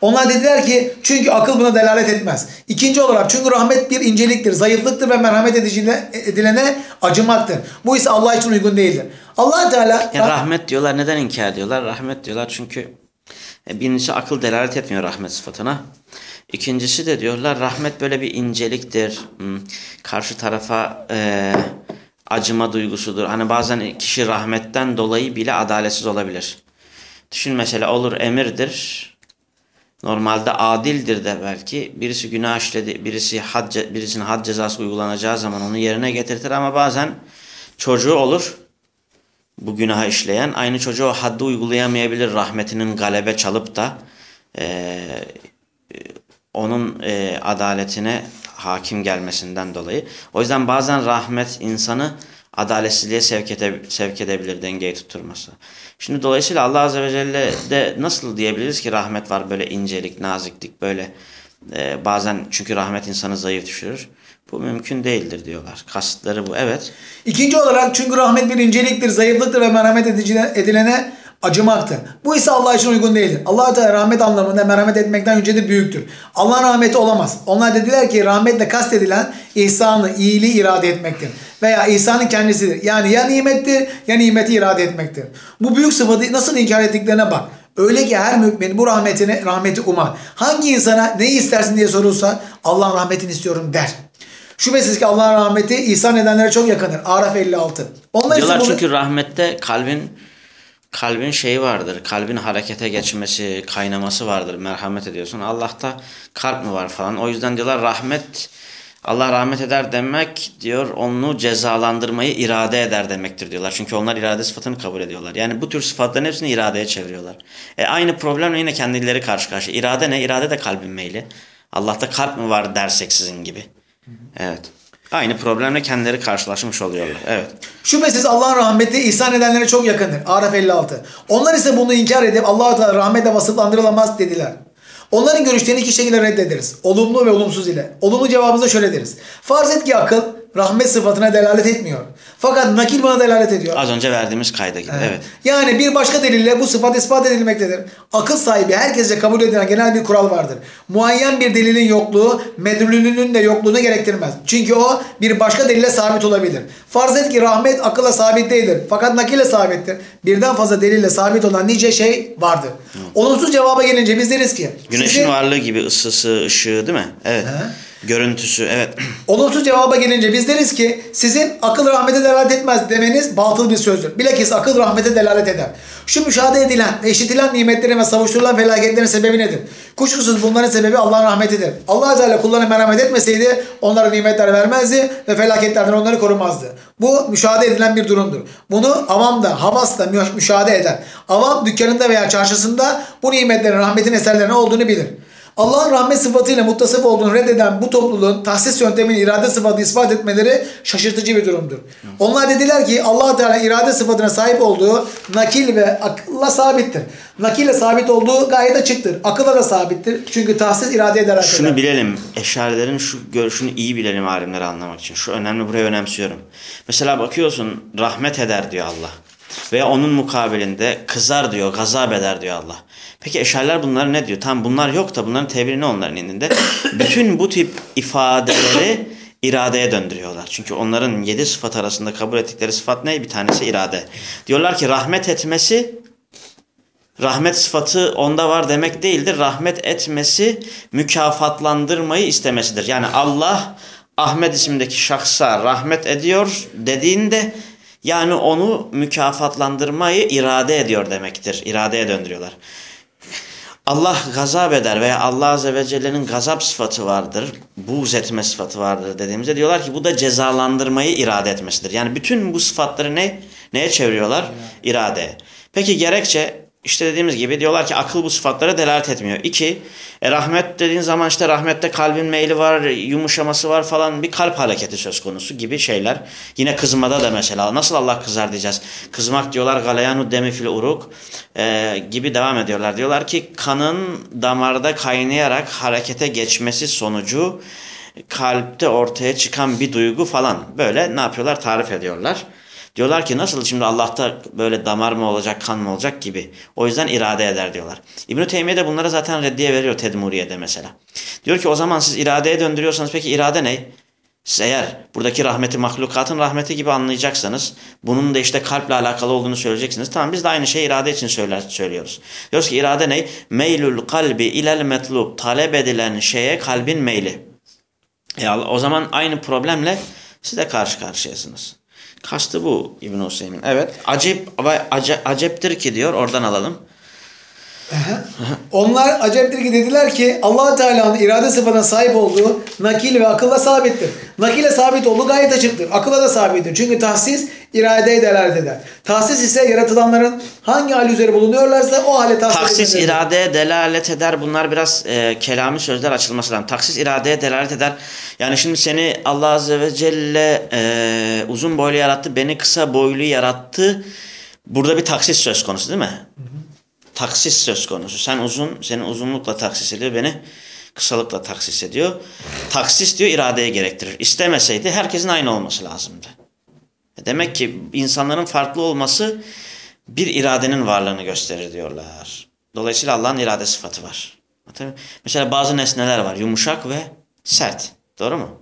Onlar dediler ki çünkü akıl buna delalet etmez. İkinci olarak çünkü rahmet bir inceliktir, zayıflıktır ve merhamet edilene acımaktır. Bu ise Allah için uygun değildir. allah Teala... Ya rahmet diyorlar. Neden inkar diyorlar? Rahmet diyorlar çünkü e, birincisi akıl delalet etmiyor rahmet sıfatına. İkincisi de diyorlar rahmet böyle bir inceliktir. Hmm, karşı tarafa e, acıma duygusudur. Hani bazen kişi rahmetten dolayı bile adaletsiz olabilir. Düşün mesela olur emirdir. Normalde adildir de belki. Birisi günah işledi, birisi had, birisinin had cezası uygulanacağı zaman onu yerine getirtir ama bazen çocuğu olur. bu günahı işleyen aynı çocuğu haddi uygulayamayabilir rahmetinin galebe çalıp da e, onun e, adaletine hakim gelmesinden dolayı. O yüzden bazen rahmet insanı adaletsizliğe sevk, ede, sevk edebilir dengeyi tutturması. Şimdi dolayısıyla Allah Azze ve Celle de nasıl diyebiliriz ki rahmet var böyle incelik, naziklik böyle e, bazen çünkü rahmet insanı zayıf düşürür. Bu mümkün değildir diyorlar. Kasıtları bu. Evet. İkinci olarak çünkü rahmet bir inceliktir, zayıflıktır ve merhamet edilene acımaktır. Bu ise Allah için uygun değildir. allah Teala rahmet anlamında merhamet etmekten yücedir, büyüktür. Allah'ın rahmeti olamaz. Onlar dediler ki rahmetle kastedilen ihsanı, iyiliği irade etmektir. Veya ihsanın kendisidir. Yani ya nimettir ya nimeti irade etmektir. Bu büyük sıfatı nasıl inkar ettiklerine bak. Öyle ki her mümin bu rahmetini, rahmeti umar. Hangi insana ne istersin diye sorulsa Allah'ın rahmetini istiyorum der. Şüphesiz ki Allah'ın rahmeti ihsan edenlere çok yakındır. Araf 56. Onlar Diyorlar bunu... çünkü rahmette kalbin kalbin şeyi vardır. Kalbin harekete geçmesi, kaynaması vardır. Merhamet ediyorsun. Allah'ta kalp mi var falan. O yüzden diyorlar rahmet Allah rahmet eder demek diyor onu cezalandırmayı irade eder demektir diyorlar. Çünkü onlar irade sıfatını kabul ediyorlar. Yani bu tür sıfatların hepsini iradeye çeviriyorlar. E aynı problemle yine kendileri karşı karşıya. İrade ne? İrade de kalbin meyli. Allah'ta kalp mi var dersek sizin gibi. Evet. Aynı problemle kendileri karşılaşmış oluyorlar. Evet. Şüphesiz Allah'ın rahmeti ihsan edenlere çok yakındır. Araf 56. Onlar ise bunu inkar edip Allah-u Teala rahmetle vasıflandırılamaz dediler. Onların görüşlerini iki şekilde reddederiz. Olumlu ve olumsuz ile. Olumlu cevabımızda şöyle deriz. Farz et ki akıl rahmet sıfatına delalet etmiyor. Fakat nakil buna delalet ediyor. Az önce verdiğimiz kayda gibi. Evet. evet. Yani bir başka delille bu sıfat ispat edilmektedir. Akıl sahibi herkese kabul edilen genel bir kural vardır. Muayyen bir delilin yokluğu medlulünün de yokluğunu gerektirmez. Çünkü o bir başka delille sabit olabilir. Farz et ki rahmet akılla sabit değildir. Fakat nakille sabittir. Birden fazla delille sabit olan nice şey vardır. Hı. Olumsuz cevaba gelince biz deriz ki. Güneşin sizi... varlığı gibi ısısı, ışığı değil mi? Evet. He. Görüntüsü evet. Olumsuz cevaba gelince biz deriz ki sizin akıl rahmete delalet etmez demeniz batıl bir sözdür. Bilakis akıl rahmete delalet eder. Şu müşahede edilen, eşitilen nimetlerin ve savuşturulan felaketlerin sebebi nedir? Kuşkusuz bunların sebebi Allah'ın rahmetidir. Allah Teala kullarına merhamet etmeseydi onlara nimetler vermezdi ve felaketlerden onları korumazdı. Bu müşahede edilen bir durumdur. Bunu avam da, havas da müşahede eder. Avam dükkanında veya çarşısında bu nimetlerin rahmetin eserlerine olduğunu bilir. Allah'ın rahmet sıfatıyla muttasıf olduğunu reddeden bu topluluğun tahsis yöntemini irade sıfatını ispat etmeleri şaşırtıcı bir durumdur. Onlar dediler ki allah Teala irade sıfatına sahip olduğu nakil ve akılla sabittir. Nakille sabit olduğu gayet açıktır. Akılla da sabittir. Çünkü tahsis irade eder. Şunu bilelim. Eşarilerin şu görüşünü iyi bilelim alimleri anlamak için. Şu önemli buraya önemsiyorum. Mesela bakıyorsun rahmet eder diyor Allah. Veya onun mukabilinde kızar diyor, gazap eder diyor Allah. Peki eşariler bunlar ne diyor? Tam bunlar yok da bunların tevhili ne onların elinde? Bütün bu tip ifadeleri iradeye döndürüyorlar. Çünkü onların yedi sıfat arasında kabul ettikleri sıfat ne? Bir tanesi irade. Diyorlar ki rahmet etmesi rahmet sıfatı onda var demek değildir. Rahmet etmesi mükafatlandırmayı istemesidir. Yani Allah Ahmet isimdeki şahsa rahmet ediyor dediğinde yani onu mükafatlandırmayı irade ediyor demektir. İradeye döndürüyorlar. Allah gazap eder veya Allah Azze ve Celle'nin gazap sıfatı vardır, buğz etme sıfatı vardır dediğimizde diyorlar ki bu da cezalandırmayı irade etmesidir. Yani bütün bu sıfatları ne neye çeviriyorlar? İrade. Peki gerekçe işte dediğimiz gibi diyorlar ki akıl bu sıfatlara delalet etmiyor. İki, e, rahmet dediğin zaman işte rahmette kalbin meyli var, yumuşaması var falan bir kalp hareketi söz konusu gibi şeyler. Yine kızmada da mesela nasıl Allah kızar diyeceğiz. Kızmak diyorlar galayanu demi fil uruk e, gibi devam ediyorlar. Diyorlar ki kanın damarda kaynayarak harekete geçmesi sonucu kalpte ortaya çıkan bir duygu falan. Böyle ne yapıyorlar tarif ediyorlar. Diyorlar ki nasıl şimdi Allah'ta böyle damar mı olacak, kan mı olacak gibi. O yüzden irade eder diyorlar. İbn-i Teymiye de bunlara zaten reddiye veriyor Tedmuriye'de mesela. Diyor ki o zaman siz iradeye döndürüyorsanız peki irade ne? Siz eğer buradaki rahmeti mahlukatın rahmeti gibi anlayacaksanız bunun da işte kalple alakalı olduğunu söyleyeceksiniz. Tamam biz de aynı şeyi irade için söyler, söylüyoruz. Diyoruz ki irade ne? Meylül kalbi ilel metlub. Talep edilen şeye kalbin meyli. E o zaman aynı problemle siz de karşı karşıyasınız. Kastı bu İbn Hüseyin. Evet. Acip ve ace, aceptir ki diyor oradan alalım. Onlar acayiptir ki dediler ki allah Teala'nın irade sıfatına sahip olduğu nakil ve akılla sabittir. Nakile sabit olduğu gayet açıktır. Akılla da sabittir. Çünkü tahsis iradeye delalet eder. Tahsis ise yaratılanların hangi hal üzere bulunuyorlarsa o hale tahsis Taksis edilir. iradeye delalet eder. Bunlar biraz e, kelami sözler açılması lazım. Taksis iradeye delalet eder. Yani şimdi seni Allah Azze ve Celle e, uzun boylu yarattı. Beni kısa boylu yarattı. Burada bir taksis söz konusu değil mi? Taksis söz konusu. Sen uzun, senin uzunlukla taksis ediyor. Beni kısalıkla taksis ediyor. Taksis diyor iradeye gerektirir. İstemeseydi herkesin aynı olması lazımdı. Demek ki insanların farklı olması bir iradenin varlığını gösterir diyorlar. Dolayısıyla Allah'ın irade sıfatı var. Mesela bazı nesneler var. Yumuşak ve sert. Doğru mu?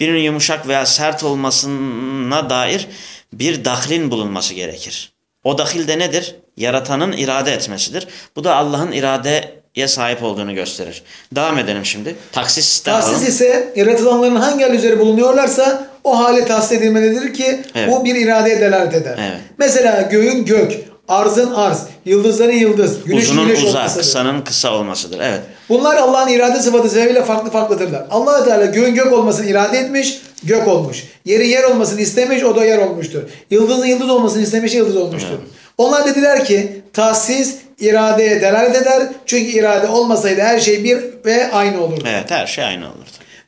Birinin yumuşak veya sert olmasına dair bir dahlin bulunması gerekir. O dahil de nedir? Yaratanın irade etmesidir. Bu da Allah'ın iradeye sahip olduğunu gösterir. Devam edelim şimdi. Taksisten Tahsis alalım. ise yaratılanların hangi hal üzere bulunuyorlarsa o hale tahsis edilmelidir ki Evet. bu bir iradeye delalet eder. Evet. Mesela göğün gök, arzın arz, yıldızların yıldız, güneşin Uzunun güneş uzak, olmasıdır. kısanın kısa olmasıdır. Evet. Bunlar Allah'ın irade sıfatı sebebiyle farklı farklıdırlar. allah Teala göğün gök olmasını irade etmiş, gök olmuş. Yerin yer olmasını istemiş, o da yer olmuştur. Yıldızın yıldız olmasını istemiş, yıldız olmuştur. Onlar dediler ki tahsis iradeye delalet eder. Çünkü irade olmasaydı her şey bir ve aynı olurdu. Evet her şey aynı olurdu.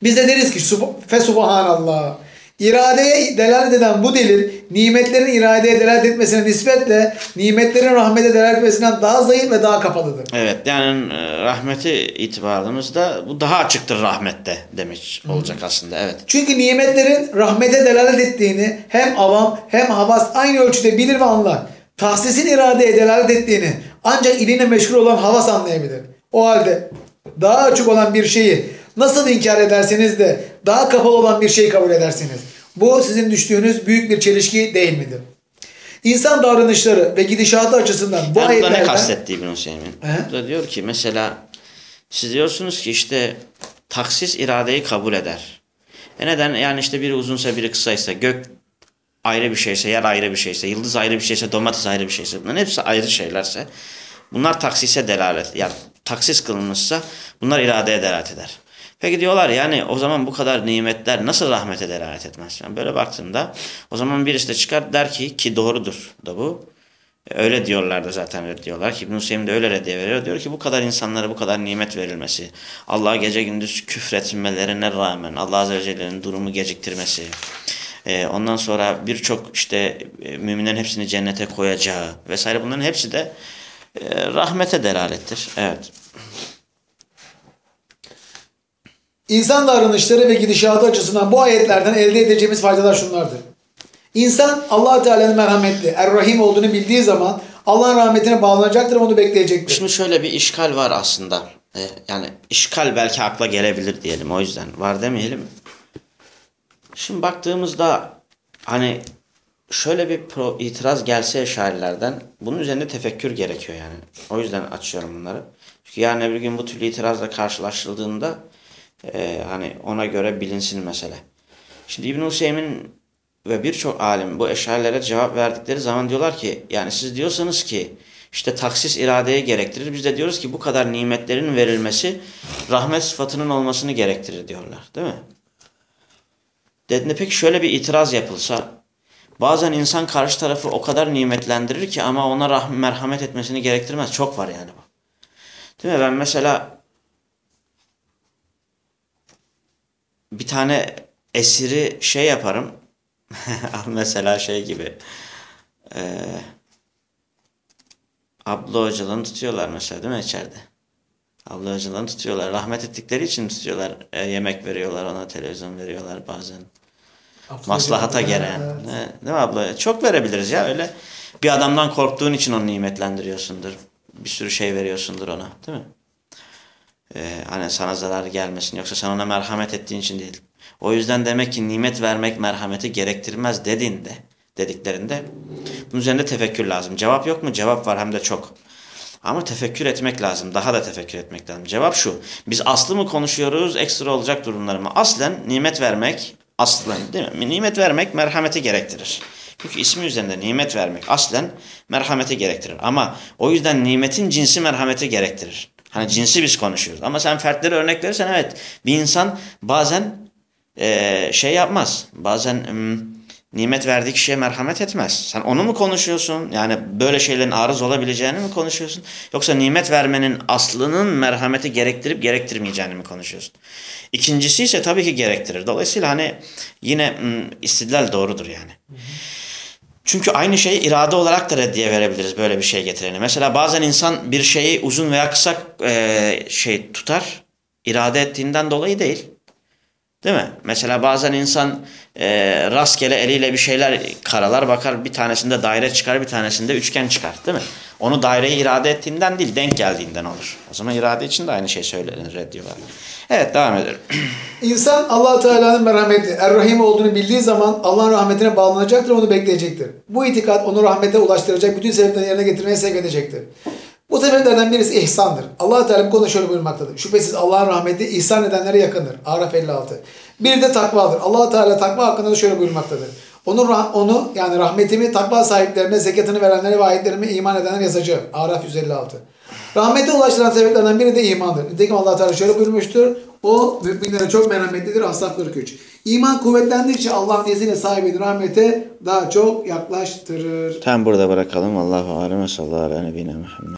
Biz de deriz ki "Sub- fe subhanallah. İradeye delalet eden bu delil nimetlerin iradeye delalet etmesine nispetle nimetlerin rahmete delalet etmesinden daha zayıf ve daha kapalıdır. Evet yani e, rahmeti itibarımızda bu daha açıktır rahmette demiş olacak aslında evet. Çünkü nimetlerin rahmete delalet ettiğini hem avam hem havas aynı ölçüde bilir ve anlar. Tahsisin iradeye delalet ettiğini ancak iline meşgul olan havas anlayabilir. O halde daha açık olan bir şeyi nasıl inkar ederseniz de daha kapalı olan bir şeyi kabul edersiniz. Bu sizin düştüğünüz büyük bir çelişki değil midir? İnsan davranışları ve gidişatı açısından bu burada ne kastetti İbn Hüseyin? He? Burada diyor ki mesela siz diyorsunuz ki işte taksis iradeyi kabul eder. E neden? Yani işte biri uzunsa biri kısaysa gök ayrı bir şeyse, yer ayrı bir şeyse, yıldız ayrı bir şeyse, domates ayrı bir şeyse bunların hepsi ayrı şeylerse bunlar taksise delalet yani taksis kılınmışsa bunlar iradeye delalet eder. Peki diyorlar yani o zaman bu kadar nimetler nasıl rahmete delalet etmez? Yani böyle baktığımda o zaman birisi de çıkar der ki ki doğrudur da bu. E, Öyle diyorlar da zaten diyorlar ki İbn Hüseyin de öyle reddiye veriyor. Diyor ki bu kadar insanlara bu kadar nimet verilmesi, Allah'a gece gündüz küfretmelerine rağmen Allah Azze ve Celle'nin durumu geciktirmesi, e, ondan sonra birçok işte e, müminlerin hepsini cennete koyacağı vesaire bunların hepsi de e, rahmete delalettir. Evet. İnsan davranışları ve gidişatı açısından bu ayetlerden elde edeceğimiz faydalar şunlardır. İnsan allah Teala'nın merhametli, er-Rahim olduğunu bildiği zaman Allah'ın rahmetine bağlanacaktır ve onu bekleyecektir. Şimdi şöyle bir işgal var aslında. E, yani işgal belki akla gelebilir diyelim o yüzden. Var demeyelim. Şimdi baktığımızda hani şöyle bir pro, itiraz gelse şairlerden bunun üzerinde tefekkür gerekiyor yani. O yüzden açıyorum bunları. Çünkü yarın öbür gün bu türlü itirazla karşılaşıldığında e, hani ona göre bilinsin mesele. Şimdi İbn Hüseyin ve birçok alim bu eşarilere cevap verdikleri zaman diyorlar ki yani siz diyorsanız ki işte taksis iradeye gerektirir. Biz de diyoruz ki bu kadar nimetlerin verilmesi rahmet sıfatının olmasını gerektirir diyorlar. Değil mi? Dediğinde peki şöyle bir itiraz yapılsa bazen insan karşı tarafı o kadar nimetlendirir ki ama ona rahm merhamet etmesini gerektirmez. Çok var yani bu. Değil mi? Ben mesela bir tane esiri şey yaparım. mesela şey gibi. Eee abla hocalarını tutuyorlar mesela değil mi içeride? Abla hocalarını tutuyorlar. Rahmet ettikleri için tutuyorlar. E, yemek veriyorlar ona, televizyon veriyorlar bazen. Maslahata gelen. Evet. Ne, değil mi abla? Çok verebiliriz ya öyle. Bir adamdan korktuğun için onu nimetlendiriyorsundur. Bir sürü şey veriyorsundur ona. Değil mi? Ee, hani sana zarar gelmesin. Yoksa sen ona merhamet ettiğin için değil. O yüzden demek ki nimet vermek merhameti gerektirmez dediğinde, dediklerinde bunun üzerinde tefekkür lazım. Cevap yok mu? Cevap var hem de çok. Ama tefekkür etmek lazım. Daha da tefekkür etmek lazım. Cevap şu. Biz aslı mı konuşuyoruz, ekstra olacak durumları mı? Aslen nimet vermek, aslen değil mi? Nimet vermek merhameti gerektirir. Çünkü ismi üzerinde nimet vermek aslen merhameti gerektirir. Ama o yüzden nimetin cinsi merhameti gerektirir. Hani cinsi biz konuşuyoruz. Ama sen fertleri örnek verirsen evet bir insan bazen eee, şey yapmaz. Bazen nimet verdiği kişiye merhamet etmez. Sen onu mu konuşuyorsun? Yani böyle şeylerin arız olabileceğini mi konuşuyorsun? Yoksa nimet vermenin aslının merhameti gerektirip gerektirmeyeceğini mi konuşuyorsun? İkincisi ise tabii ki gerektirir. Dolayısıyla hani yine ım, istidlal doğrudur yani. Çünkü aynı şeyi irade olarak da reddiye verebiliriz böyle bir şey getireni. Mesela bazen insan bir şeyi uzun veya kısa şey tutar. irade ettiğinden dolayı değil. Değil mi? Mesela bazen insan eee, rastgele eliyle bir şeyler karalar bakar bir tanesinde daire çıkar bir tanesinde üçgen çıkar. Değil mi? Onu daireyi irade ettiğinden değil denk geldiğinden olur. O zaman irade için de aynı şey söylenir reddiyorlar. Evet devam edelim. İnsan allah Teala'nın merhametli, Er-Rahim olduğunu bildiği zaman Allah'ın rahmetine bağlanacaktır, onu bekleyecektir. Bu itikat onu rahmete ulaştıracak, bütün sebepleri yerine getirmeye sevk edecektir. Bu sebeplerden birisi ihsandır. allah Teala bu konuda şöyle buyurmaktadır. Şüphesiz Allah'ın rahmeti ihsan edenlere yakındır. Araf 56. Bir de takvadır. allah Teala takva hakkında da şöyle buyurmaktadır. Onu, onu yani rahmetimi takva sahiplerine, zekatını verenlere ve ayetlerime iman edenlere yazacağım. Araf 156. Rahmete ulaştıran sebeplerden biri de imandır. Nitekim allah Teala şöyle buyurmuştur. O müminlere çok merhametlidir. Ashab 43. İman kuvvetlendikçe Allah'ın izniyle sahibini rahmete daha çok yaklaştırır. Tam burada bırakalım. Allahu alem ve sallallahu aleyhi ve.